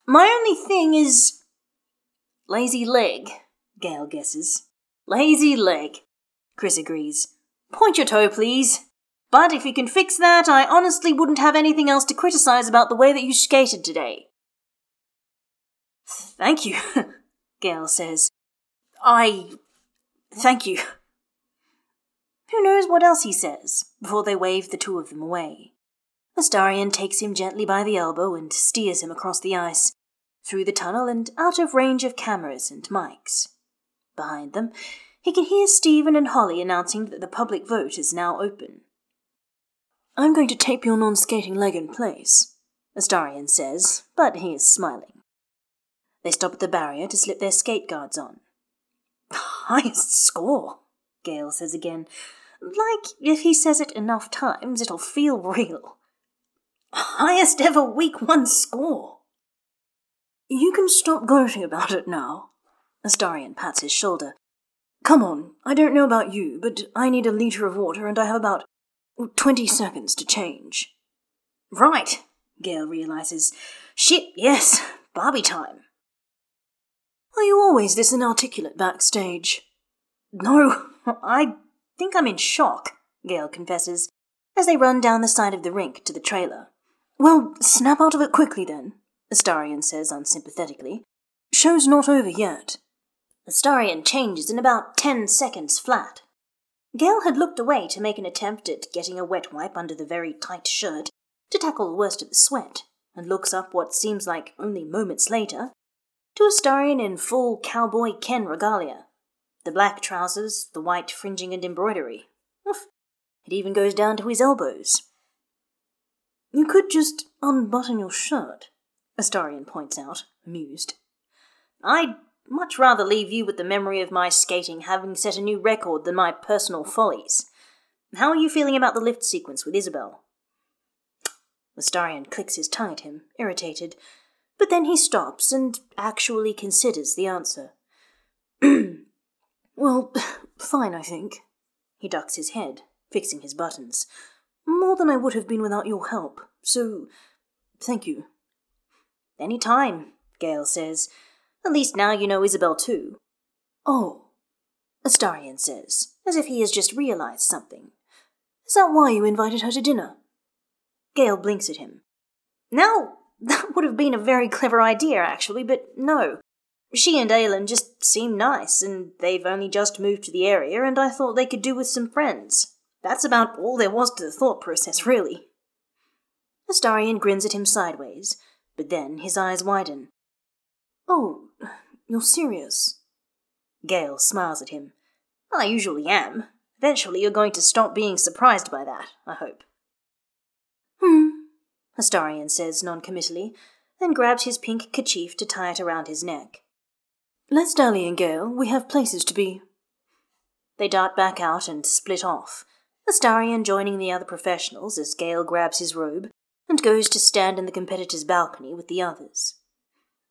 My only thing is. lazy leg, Gale guesses. Lazy leg, Chris agrees. Point your toe, please. But if you can fix that, I honestly wouldn't have anything else to criticize about the way that you skated today. Thank you, Gale says. I. thank you. Who knows what else he says before they wave the two of them away. Astarion takes him gently by the elbow and steers him across the ice, through the tunnel and out of range of cameras and mics. Behind them, he can hear Stephen and Holly announcing that the public vote is now open. I'm going to tape your non skating leg in place, Astarion says, but he is smiling. They stop at the barrier to slip their skate guards on. Highest score, Gale says again. Like, if he says it enough times, it'll feel real. Highest ever week one score. You can stop gloating about it now. Astarion pats his shoulder. Come on, I don't know about you, but I need a litre of water and I have about twenty seconds to change. Right, Gale realizes. Shit, yes, Barbie time. Are you always this inarticulate backstage? No, I think I'm in shock, Gale confesses, as they run down the side of the rink to the trailer. Well, snap out of it quickly then, Astarion says unsympathetically. Show's not over yet. Astarion changes in about ten seconds flat. Gale had looked away to make an attempt at getting a wet wipe under the very tight shirt to tackle the worst of the sweat, and looks up what seems like only moments later to Astarion in full cowboy Ken regalia. The black trousers, the white fringing and embroidery. Oof, it even goes down to his elbows. You could just unbutton your shirt, Astarion points out, amused. I'd much rather leave you with the memory of my skating having set a new record than my personal follies. How are you feeling about the lift sequence with Isabel? Astarion clicks his tongue at him, irritated, but then he stops and actually considers the answer. well, fine, I think. He ducks his head, fixing his buttons. More than I would have been without your help, so thank you. Any time, Gale says. At least now you know Isabel too. Oh, Astarion says, as if he has just realized something. Is that why you invited her to dinner? Gale blinks at him. No, that would have been a very clever idea, actually, but no. She and Aylin just seem nice, and they've only just moved to the area, and I thought they could do with some friends. That's about all there was to the thought process, really. Astarion grins at him sideways, but then his eyes widen. Oh, you're serious? Gale smiles at him. I usually am. Eventually you're going to stop being surprised by that, I hope. Hmm, Astarion says noncommittally, then grabs his pink kerchief to tie it around his neck. Let's dally in, Gale. We have places to be. They dart back out and split off, Astarion joining the other professionals as Gale grabs his robe and goes to stand in the competitor's balcony with the others.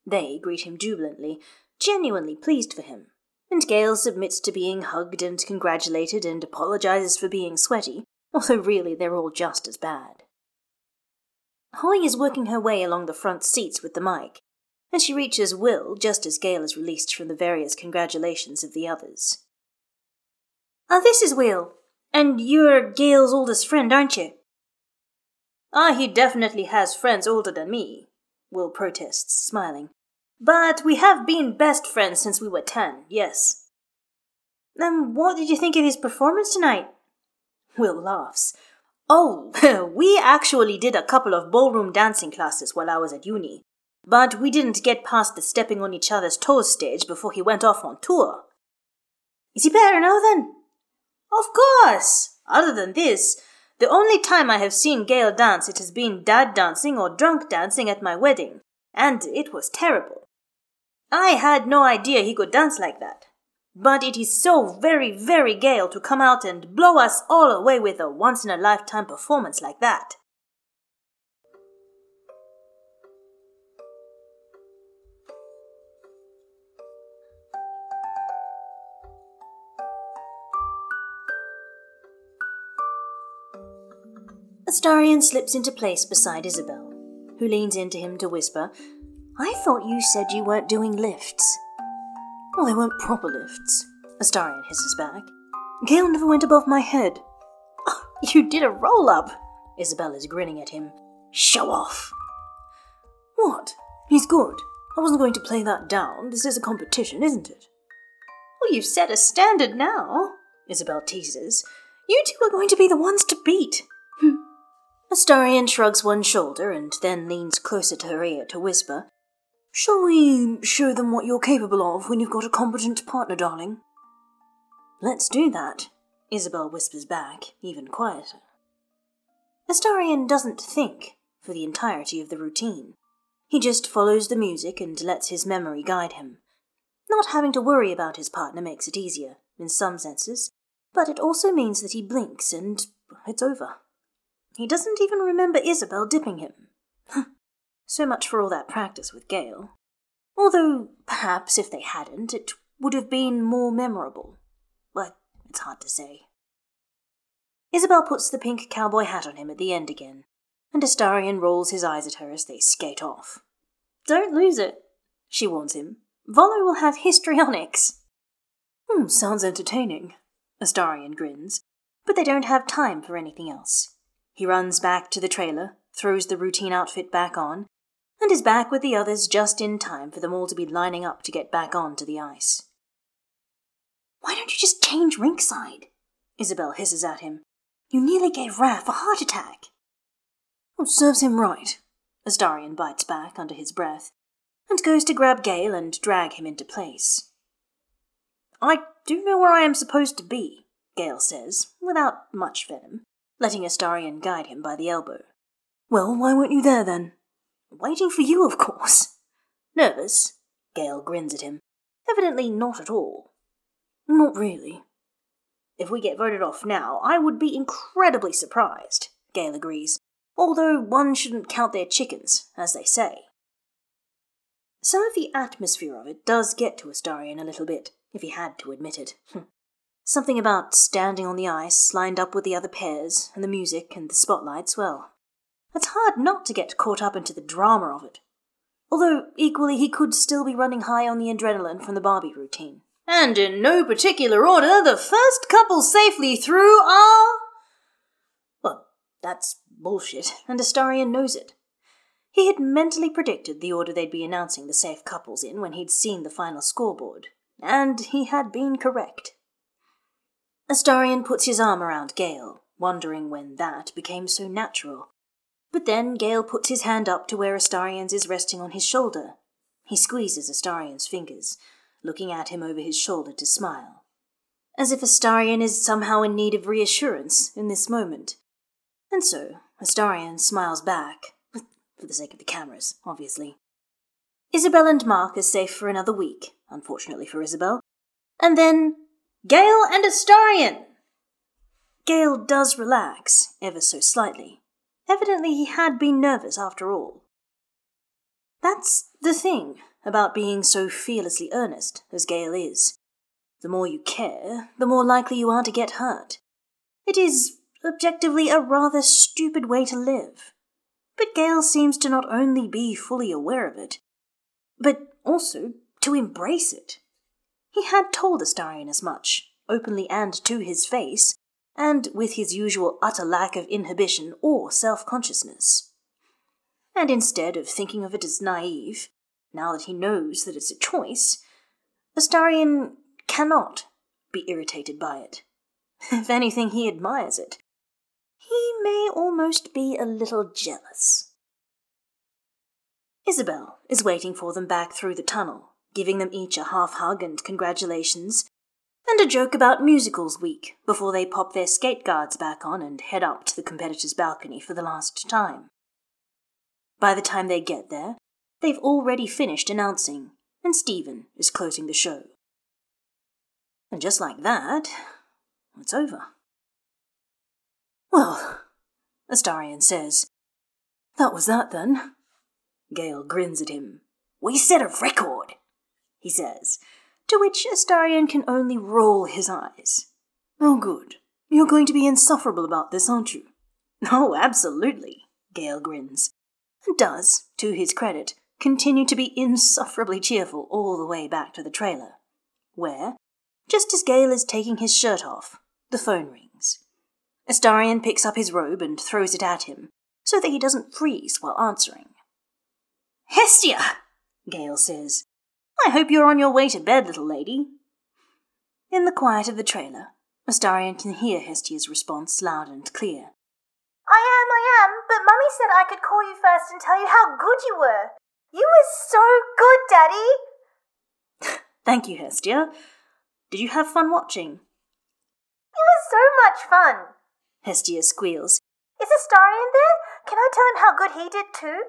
They greet him jubilantly, genuinely pleased for him, and Gale submits to being hugged and congratulated and apologizes for being sweaty, although really they're all just as bad. Holly is working her way along the front seats with the mic, and she reaches Will just as Gale is released from the various congratulations of the others. Ah, this is Will, and you're Gale's oldest friend, aren't you? Ah, he definitely has friends older than me, Will protests, smiling. But we have been best friends since we were ten, yes. Then what did you think of his performance tonight? Will laughs. Oh, we actually did a couple of ballroom dancing classes while I was at uni. But we didn't get past the stepping on each other's toes stage before he went off on tour. Is he better now then? Of course! Other than this, the only time I have seen Gale dance it has been dad dancing or drunk dancing at my wedding, and it was terrible. I had no idea he could dance like that. But it is so very, very Gale to come out and blow us all away with a once in a lifetime performance like that. Astarion slips into place beside Isabel, who leans into him to whisper, I thought you said you weren't doing lifts. Oh, well, they weren't proper lifts, Astarion hisses back. Gale never went above my head. Oh, you did a roll up, Isabel is grinning at him. Show off. What? He's good. I wasn't going to play that down. This is a competition, isn't it? Well, you've set a standard now, Isabel teases. You two are going to be the ones to beat. Astarion shrugs one shoulder and then leans closer to her ear to whisper, Shall we show them what you're capable of when you've got a competent partner, darling? Let's do that, Isabel whispers back, even quieter. Astarion doesn't think for the entirety of the routine. He just follows the music and lets his memory guide him. Not having to worry about his partner makes it easier, in some senses, but it also means that he blinks and it's over. He doesn't even remember Isabel dipping him. So much for all that practice with Gale. Although, perhaps if they hadn't, it would have been more memorable. But it's hard to say. Isabel puts the pink cowboy hat on him at the end again, and Astarion rolls his eyes at her as they skate off. Don't lose it, she warns him. Volo will have histrionics. Hmm, sounds entertaining, Astarion grins, but they don't have time for anything else. He runs back to the trailer, throws the routine outfit back on, and is back with the others just in time for them all to be lining up to get back onto the ice. Why don't you just change rinkside? Isabel hisses at him. You nearly gave Raph a heart attack. Oh, serves him right, Astarion bites back under his breath, and goes to grab Gale and drag him into place. I do know where I am supposed to be, Gale says, without much venom, letting Astarion guide him by the elbow. Well, why weren't you there then? Waiting for you, of course. Nervous? Gale grins at him. Evidently not at all. Not really. If we get voted off now, I would be incredibly surprised, Gale agrees. although one shouldn't count their chickens, as they say. Some of the atmosphere of it does get to Astarion a little bit, if he had to admit it. Something about standing on the ice, lined up with the other pairs, and the music and the spotlights, well, it's hard not to get caught up into the drama of it. Although, equally, he could still be running high on the adrenaline from the Barbie routine. And in no particular order, the first couple safely through are. Well, that's bullshit, and Astarion knows it. He had mentally predicted the order they'd be announcing the safe couples in when he'd seen the final scoreboard, and he had been correct. Astarion puts his arm around Gale, wondering when that became so natural. But then Gale puts his hand up to where Astarion's is resting on his shoulder. He squeezes Astarion's fingers, looking at him over his shoulder to smile. As if Astarion is somehow in need of reassurance in this moment. And so, Astarion smiles back, for the sake of the cameras, obviously. Isabel and Mark are safe for another week, unfortunately for Isabel. And then, Gale and Astarion! Gale does relax, ever so slightly. Evidently, he had been nervous after all. That's the thing about being so fearlessly earnest as Gale is. The more you care, the more likely you are to get hurt. It is, objectively, a rather stupid way to live. But Gale seems to not only be fully aware of it, but also to embrace it. He had told Astarion as much, openly and to his face, and with his usual utter lack of inhibition or self consciousness. And instead of thinking of it as naive, now that he knows that it's a choice, Astarion cannot be irritated by it. If anything, he admires it, he may almost be a little jealous. Isabel is waiting for them back through the tunnel, giving them each a half hug and congratulations, and a joke about musicals week before they pop their skate guards back on and head up to the competitor's balcony for the last time. By the time they get there, they've already finished announcing, and Stephen is closing the show. And just like that, it's over. Well, Astarion says, That was that then. Gale grins at him. We set a record, he says, to which Astarion can only roll his eyes. Oh, good. You're going to be insufferable about this, aren't you? Oh, absolutely, Gale grins, and does, to his credit, continue to be insufferably cheerful all the way back to the trailer, where, just as Gale is taking his shirt off, the phone rings. Astarion picks up his robe and throws it at him, so that he doesn't freeze while answering. Hestia! Gale says. I hope you're on your way to bed, little lady. In the quiet of the trailer, Astarion can hear Hestia's response loud and clear. I am, I am, but Mummy said I could call you first and tell you how good you were. You were so good, Daddy! Thank you, Hestia. Did you have fun watching? It was so much fun. Hestia squeals. Is Astarion there? Can I tell him how good he did too?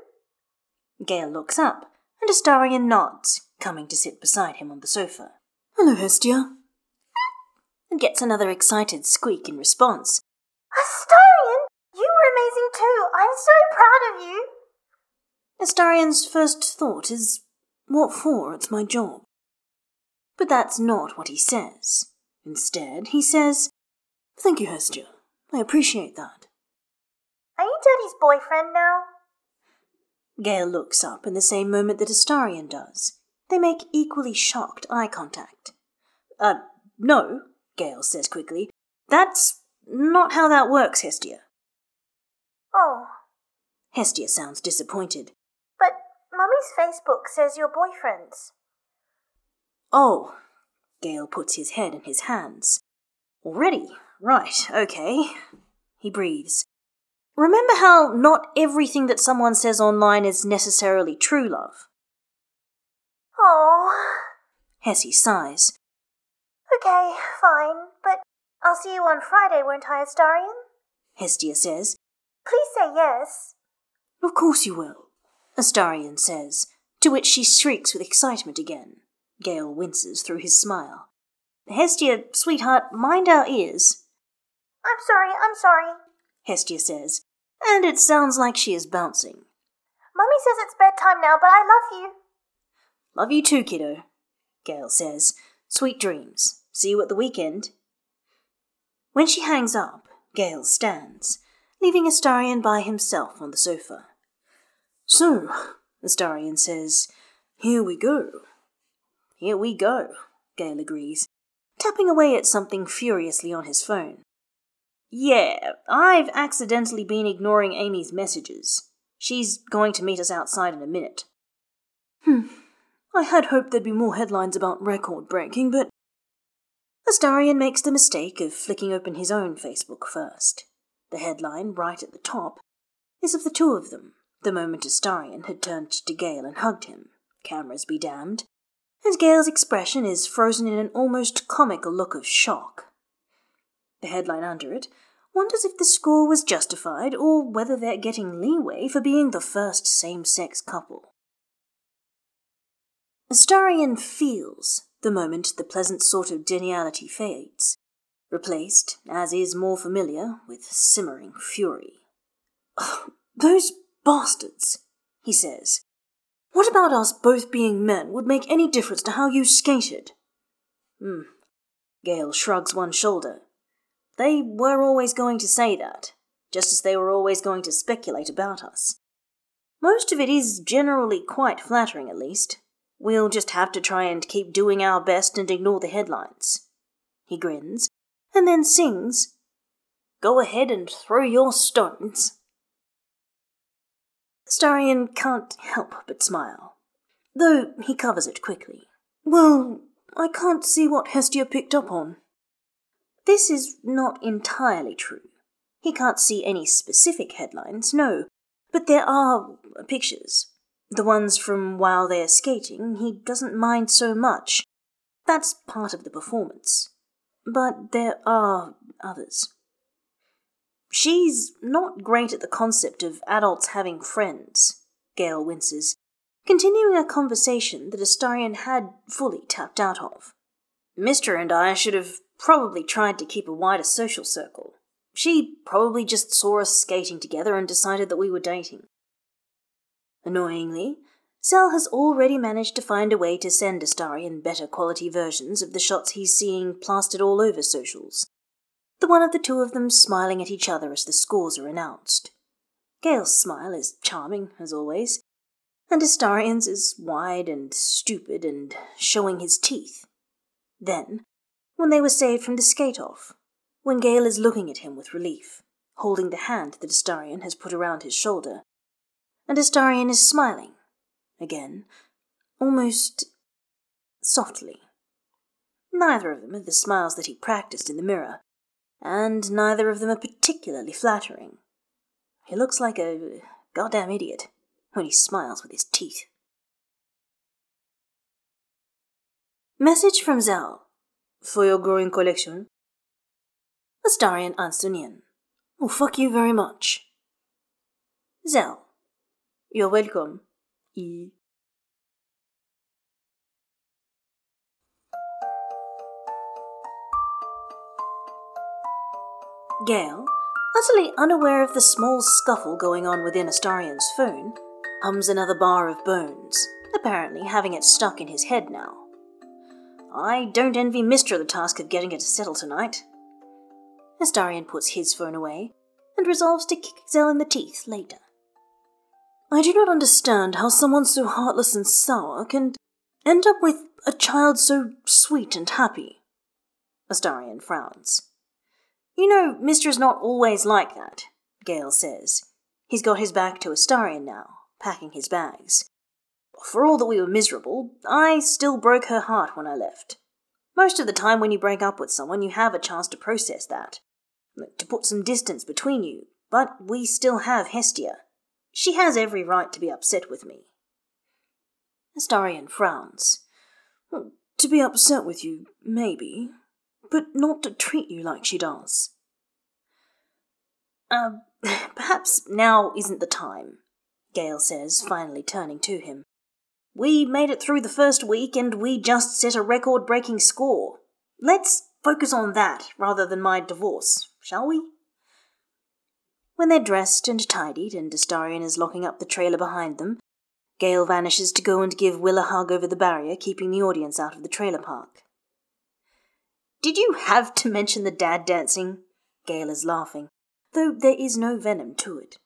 Gale looks up, and Astarion nods, coming to sit beside him on the sofa. Hello, Hestia. And gets another excited squeak in response. Astarion, you were amazing too. I'm so proud of you. Astarion's first thought is, What for? It's my job. But that's not what he says. Instead, he says, Thank you, Hestia. I appreciate that. Are you Daddy's boyfriend now? Gale looks up in the same moment that Astarion does. They make equally shocked eye contact. Uh, no, Gale says quickly. That's not how that works, Hestia. Oh. Hestia sounds disappointed. But Mummy's Facebook says you're boyfriends. Oh. Gale puts his head in his hands. Already? Right, okay. He breathes. Remember how not everything that someone says online is necessarily true love? Oh. Hessie sighs. Okay, fine, but I'll see you on Friday, won't I, Astarion? Hestia says. Please say yes. Of course you will, Astarion says, to which she shrieks with excitement again. Gale winces through his smile. Hestia, sweetheart, mind our ears. I'm sorry, I'm sorry, Hestia says, and it sounds like she is bouncing. Mummy says it's bedtime now, but I love you. Love you too, kiddo, Gale says. Sweet dreams. See you at the weekend. When she hangs up, Gale stands, leaving Astarion by himself on the sofa. So, Astarion says, here we go. Here we go, Gale agrees, tapping away at something furiously on his phone. Yeah, I've accidentally been ignoring Amy's messages. She's going to meet us outside in a minute. Hmm. I had hoped there'd be more headlines about record breaking, but. Astarion makes the mistake of flicking open his own Facebook first. The headline, right at the top, is of the two of them, the moment Astarion had turned to Gale and hugged him. Cameras be damned. And Gale's expression is frozen in an almost comical look of shock. The headline under it wonders if the score was justified or whether they're getting leeway for being the first same sex couple. Astarion feels the moment the pleasant sort of geniality fades, replaced, as is more familiar, with simmering fury. Oh, those bastards, he says. What about us both being men would make any difference to how you skated? Hmm. Gale shrugs one shoulder. They were always going to say that, just as they were always going to speculate about us. Most of it is generally quite flattering, at least. We'll just have to try and keep doing our best and ignore the headlines. He grins, and then sings, Go ahead and throw your stones. Astarion can't help but smile, though he covers it quickly. Well, I can't see what Hestia picked up on. This is not entirely true. He can't see any specific headlines, no, but there are pictures. The ones from while they're skating, he doesn't mind so much. That's part of the performance. But there are others. She's not great at the concept of adults having friends, Gale winces, continuing a conversation that Astarion had fully tapped out of. Mystra and I should have probably tried to keep a wider social circle. She probably just saw us skating together and decided that we were dating. Annoyingly, Zell has already managed to find a way to send Astarion better quality versions of the shots he's seeing plastered all over socials. The one of the two of them smiling at each other as the scores are announced. Gale's smile is charming, as always, and Astarion's is wide and stupid and showing his teeth. Then, when they were saved from the skate off, when Gale is looking at him with relief, holding the hand that Astarion has put around his shoulder, and Astarion is smiling, again, almost softly. Neither of them are the smiles that he practiced in the mirror, and neither of them are particularly flattering. He looks like a goddamn idiot when he smiles with his teeth. Message from Zal for your growing collection? Astarion Ancunín. Oh, fuck you very much. Zell. You're welcome. E. Gale, utterly unaware of the small scuffle going on within Astarion's phone, hums another bar of bones, apparently having it stuck in his head now. I don't envy Mystra the task of getting it to settle tonight. Astarion puts his phone away and resolves to kick Zell in the teeth later. I do not understand how someone so heartless and sour can end up with a child so sweet and happy. Astarion frowns. You know, Mystra's not always like that, Gale says. He's got his back to Astarion now, packing his bags. For all that we were miserable, I still broke her heart when I left. Most of the time, when you break up with someone, you have a chance to process that, to put some distance between you, but we still have Hestia. She has every right to be upset with me. Astarion frowns. Well, to be upset with you, maybe, but not to treat you like she does. Uh, perhaps now isn't the time, Gale says, finally turning to him. We made it through the first week and we just set a record breaking score. Let's focus on that rather than my divorce, shall we? When they're dressed and tidied, and Astarion is locking up the trailer behind them, Gale vanishes to go and give Will a hug over the barrier, keeping the audience out of the trailer park. Did you have to mention the dad dancing? Gale is laughing, though there is no venom to it.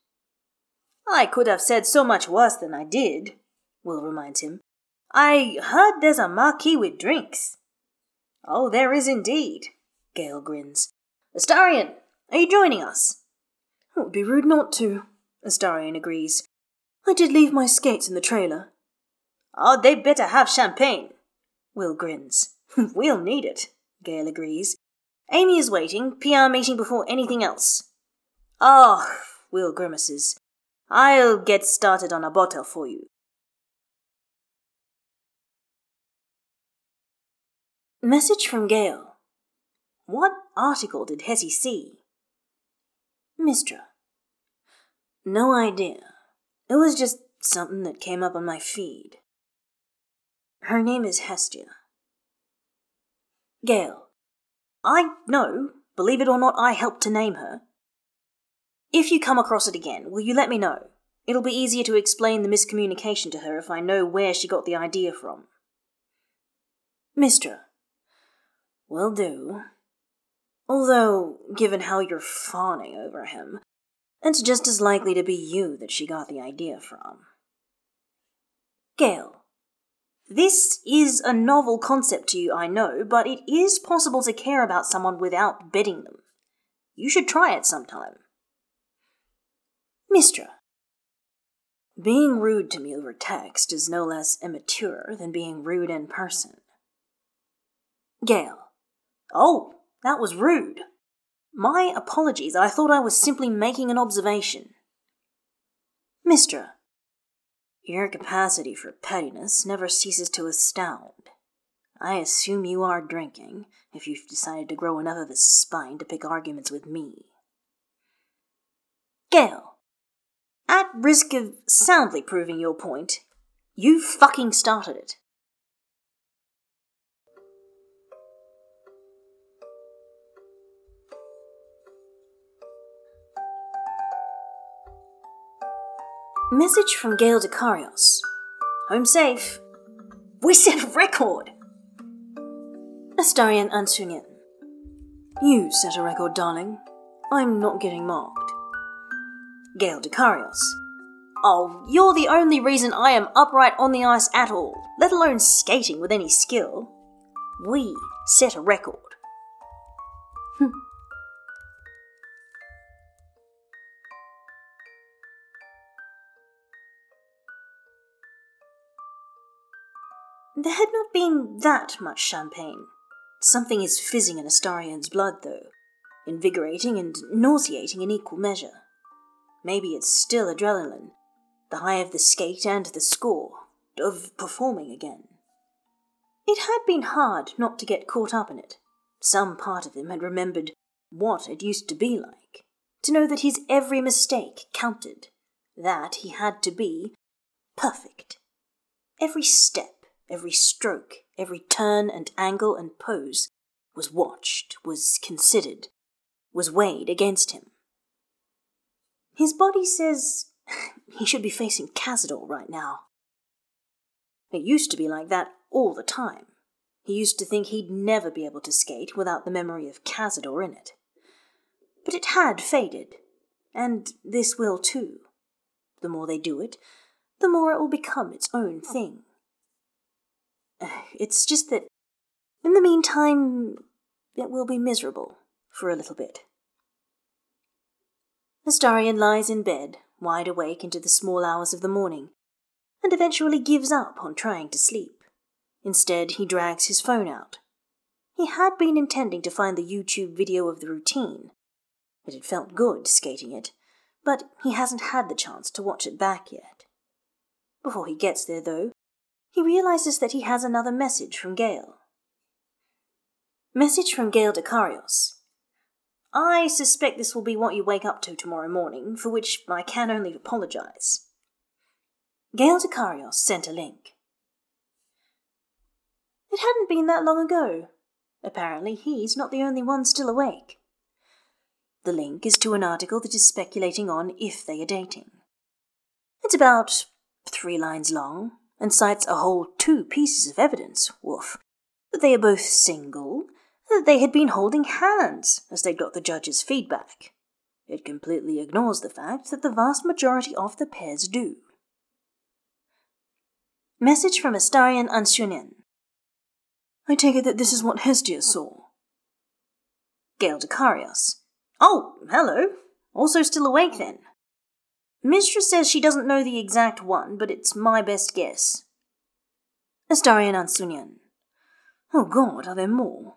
I could have said so much worse than I did, Will reminds him. I heard there's a marquee with drinks. Oh, there is indeed, Gale grins. Astarion, are you joining us? It would be rude not to, Astarion agrees. I did leave my skates in the trailer. Oh, they'd better have champagne. Will grins. we'll need it, Gale agrees. Amy is waiting, PR meeting before anything else. Oh, Will grimaces. I'll get started on a bottle for you. Message from Gale. What article did Hessie see? Mystra. No idea. It was just something that came up on my feed. Her name is Hestia. Gale. I know. Believe it or not, I helped to name her. If you come across it again, will you let me know? It'll be easier to explain the miscommunication to her if I know where she got the idea from. Mystra. Will do. Although, given how you're fawning over him, it's just as likely to be you that she got the idea from. Gale. This is a novel concept to you, I know, but it is possible to care about someone without betting them. You should try it sometime. Mystra. Being rude to me over text is no less immature than being rude in person. Gale. Oh, that was rude. My apologies, I thought I was simply making an observation. Mystra, your capacity for pettiness never ceases to astound. I assume you are drinking, if you've decided to grow enough of a spine to pick arguments with me. Gale, at risk of soundly proving your point, you fucking started it. Message from Gale Dekarios. Home safe. We set a record! Astarion Ancunín. You set a record, darling. I'm not getting marked. Gale Dekarios. Oh, you're the only reason I am upright on the ice at all, let alone skating with any skill. We set a record. Hm. There had not been that much champagne. Something is fizzing in Astarion's blood, though, invigorating and nauseating in equal measure. Maybe it's still adrenaline, the high of the skate and the score, of performing again. It had been hard not to get caught up in it. Some part of him had remembered what it used to be like, to know that his every mistake counted, that he had to be perfect. Every step Every stroke, every turn and angle and pose was watched, was considered, was weighed against him. His body says he should be facing Cazador right now. It used to be like that all the time. He used to think he'd never be able to skate without the memory of Cazador in it. But it had faded, and this will too. The more they do it, the more it will become its own thing. It's just that, in the meantime, it will be miserable for a little bit. Astarion lies in bed, wide awake into the small hours of the morning, and eventually gives up on trying to sleep. Instead, he drags his phone out. He had been intending to find the YouTube video of the routine. It had felt good skating it, but he hasn't had the chance to watch it back yet. Before he gets there, though, he realizes that he has another message from Gale. Message from Gale Dekarios. I suspect this will be what you wake up to tomorrow morning, for which I can only apologize. Gale Dekarios sent a link. It hadn't been that long ago. Apparently, he's not the only one still awake. The link is to an article that is speculating on if they are dating. It's about three lines long and cites a whole two pieces of evidence, woof, that they are both single, that they had been holding hands as they got the judge's feedback. It completely ignores the fact that the vast majority of the pairs do. Message from Astarion Ancunín. I take it that this is what Hestia saw. Gale Dekarios. Oh, hello. Also still awake then. Mystra says she doesn't know the exact one, but it's my best guess. Astarion Ancunín. Oh god, are there more?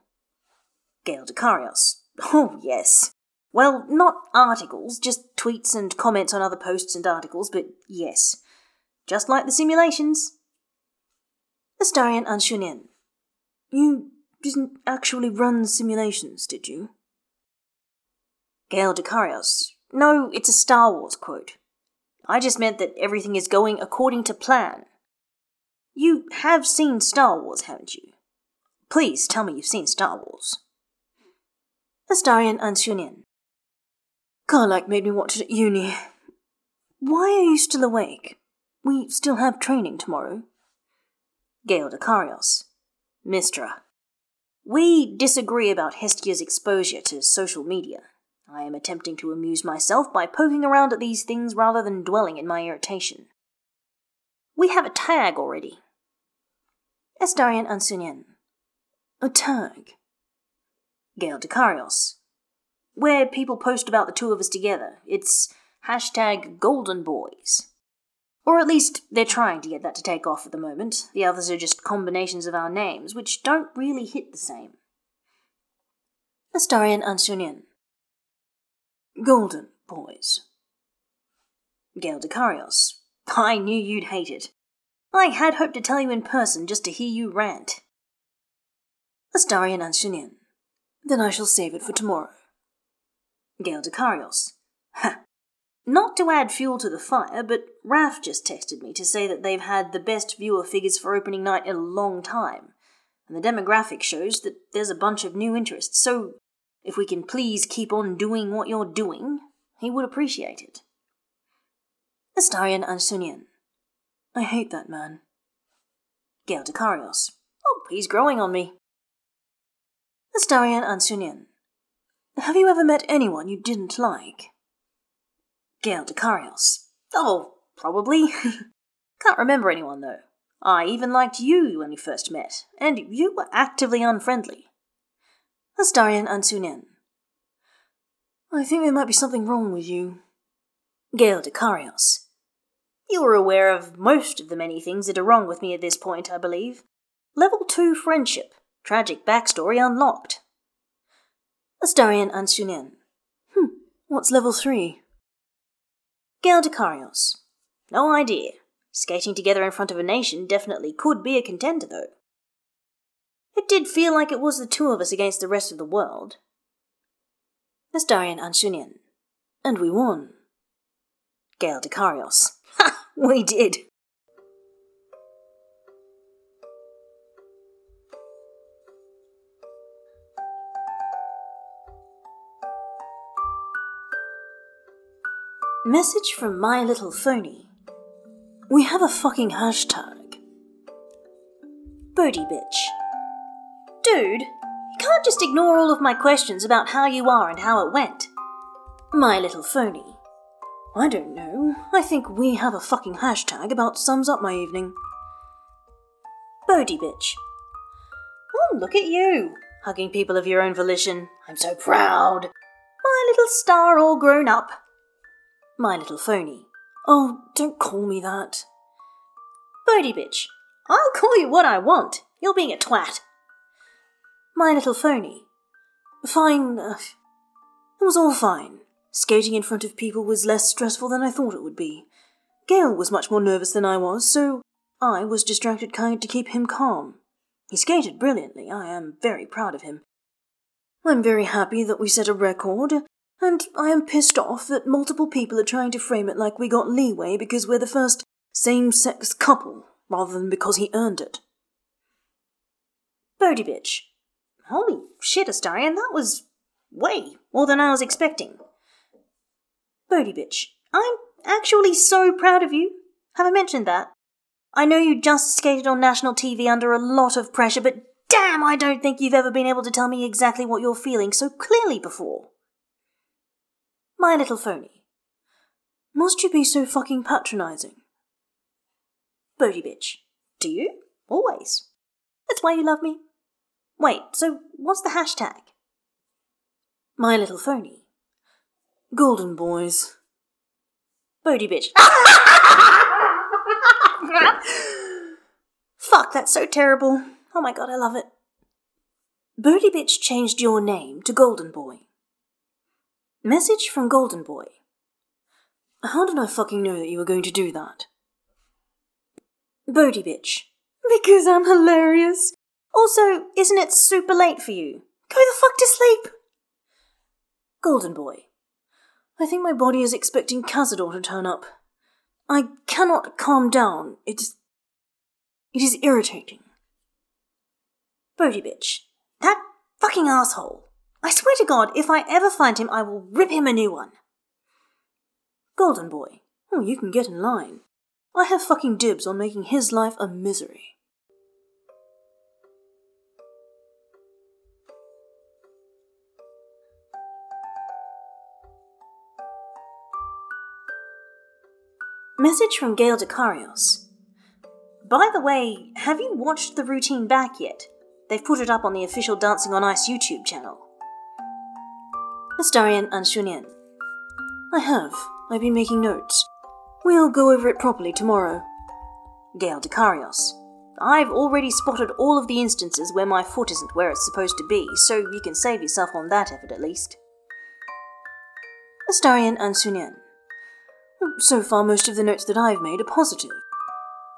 Gale Dekarios. Oh, yes. Well, not articles, just tweets and comments on other posts and articles, but yes. Just like the simulations. Astarion Ancunín. You didn't actually run simulations, did you? Gale Dekarios. No, it's a Star Wars quote. I just meant that everything is going according to plan. You have seen Star Wars, haven't you? Please tell me you've seen Star Wars. Astarion Ancunín. Karlach made me watch it at uni. Why are you still awake? We still have training tomorrow. Gale Dekarios. Mystra. We disagree about Hestia's exposure to social media. I am attempting to amuse myself by poking around at these things rather than dwelling in my irritation. We have a tag already. Astarion Ancunín. A tag? Gale Dekarios. Where people post about the two of us together. It's hashtag Golden Boys. Or at least they're trying to get that to take off at the moment. The others are just combinations of our names, which don't really hit the same. Astarion Ancunín. Golden Boys. Gale Dekarios. I knew you'd hate it. I had hoped to tell you in person just to hear you rant. Astarion Ancunín. Then I shall save it for tomorrow. Gale Dekarios. Ha! Not to add fuel to the fire, but Raf just texted me to say that they've had the best viewer figures for opening night in a long time, and the demographic shows that there's a bunch of new interests, so if we can please keep on doing what you're doing, he would appreciate it. Astarion Ancunín. I hate that man. Gale Dekarios. Oh, he's growing on me. Astarion Ancunín. Have you ever met anyone you didn't like? Gale Dekarios. Oh, probably. Can't remember anyone, though. I even liked you when we first met, and you were actively unfriendly. Astarion Ancunín. I think there might be something wrong with you. Gale Dekarios. You are aware of most of the many things that are wrong with me at this point, I believe. Level 2 friendship. Tragic backstory unlocked. Astarion Ancunín. Hmm, what's level 3? Gale Dekarios. No idea. Skating together in front of a nation definitely could be a contender, though. Did feel like it was the two of us against the rest of the world. Astarion Ancunín. And we won. Gale Dekarios. Ha! We did! Message from My Little Phony. We have a fucking hashtag. Bodie bitch. Dude, you can't just ignore all of my questions about how you are and how it went. My Little Phony. I don't know. I think we have a fucking hashtag about sums up my evening. Bodie bitch. Oh, look at you, hugging people of your own volition. I'm so proud. My little star all grown up. My Little Phony. Oh, don't call me that. Bodie bitch. I'll call you what I want. You're being a twat. My Little Phony. Fine. Uh, it was all fine. Skating in front of people was less stressful than I thought it would be. Gale was much more nervous than I was, so I was distracted kind to keep him calm. He skated brilliantly. I am very proud of him. I'm very happy that we set a record, and I am pissed off that multiple people are trying to frame it like we got leeway because we're the first same sex couple, rather than because he earned it. Bodie bitch. Holy shit, Astarion, that was Way more than I was expecting. Bodhi bitch, I'm actually so proud of you. Have I mentioned that? I know you just skated on national TV under a lot of pressure, but damn, I don't think you've ever been able to tell me exactly what you're feeling so clearly before. My little phony. Must you be so fucking patronizing? Bodhi bitch. Do you? Always. That's why you love me. Wait, so what's the hashtag? My little phony. Golden boys. Bodhi bitch. Fuck, that's so terrible. Oh my god, I love it. Bodhi bitch changed your name to Golden Boy. Message from Golden Boy. How did I fucking know that you were going to do that? Bodhi bitch. Because I'm hilarious. Also, isn't it super late for you? Go the fuck to sleep! Golden Boy. I think my body is expecting Cazador to turn up. I cannot calm down. It is. It is irritating. Bodhi bitch. That fucking asshole. I swear to God, if I ever find him, I will rip him a new one. Golden Boy. Oh, you can get in line. I have fucking dibs on making his life a misery. Message from Gale Dekarios. By the way, have you watched the routine back yet? They've put it up on the official Dancing on Ice YouTube channel. Astarion Ancunín. I have. I've been making notes. We'll go over it properly tomorrow. Gale Dekarios. I've already spotted all of the instances where my foot isn't where it's supposed to be, so you can save yourself on that effort at least. Astarion Ancunín. So far, most of the notes that I've made are positive.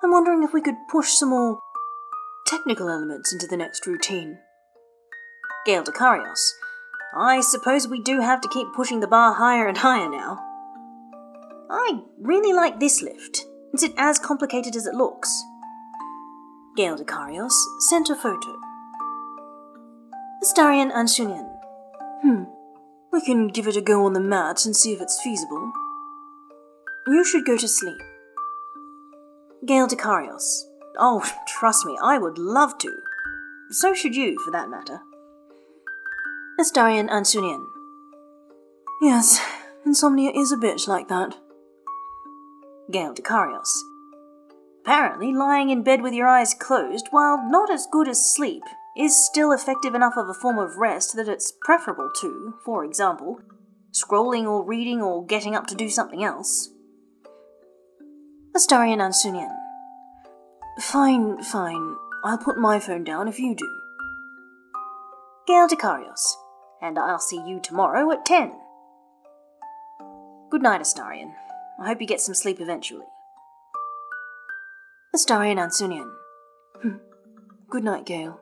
I'm wondering if we could push some more technical elements into the next routine. Gale Dekarios. I suppose we do have to keep pushing the bar higher and higher now. I really like this lift. Is it as complicated as it looks? Gale Dekarios sent a photo. Astarion Ancunín. Hmm. We can give it a go on the mat and see if it's feasible. You should go to sleep. Gale Dekarios. Oh, trust me, I would love to. So should you, for that matter. Astarion Ancunín. Yes, insomnia is a bitch like that. Gale Dekarios. Apparently, lying in bed with your eyes closed, while not as good as sleep, is still effective enough of a form of rest that it's preferable to, for example, scrolling or reading or getting up to do something else. Astarion Ancunín. Fine, fine. I'll put my phone down if you do. Gale Dekarios. And I'll see you tomorrow at 10. Good night, Astarion. I hope you get some sleep eventually. Astarion Ancunín. Hmm. Good night, Gale.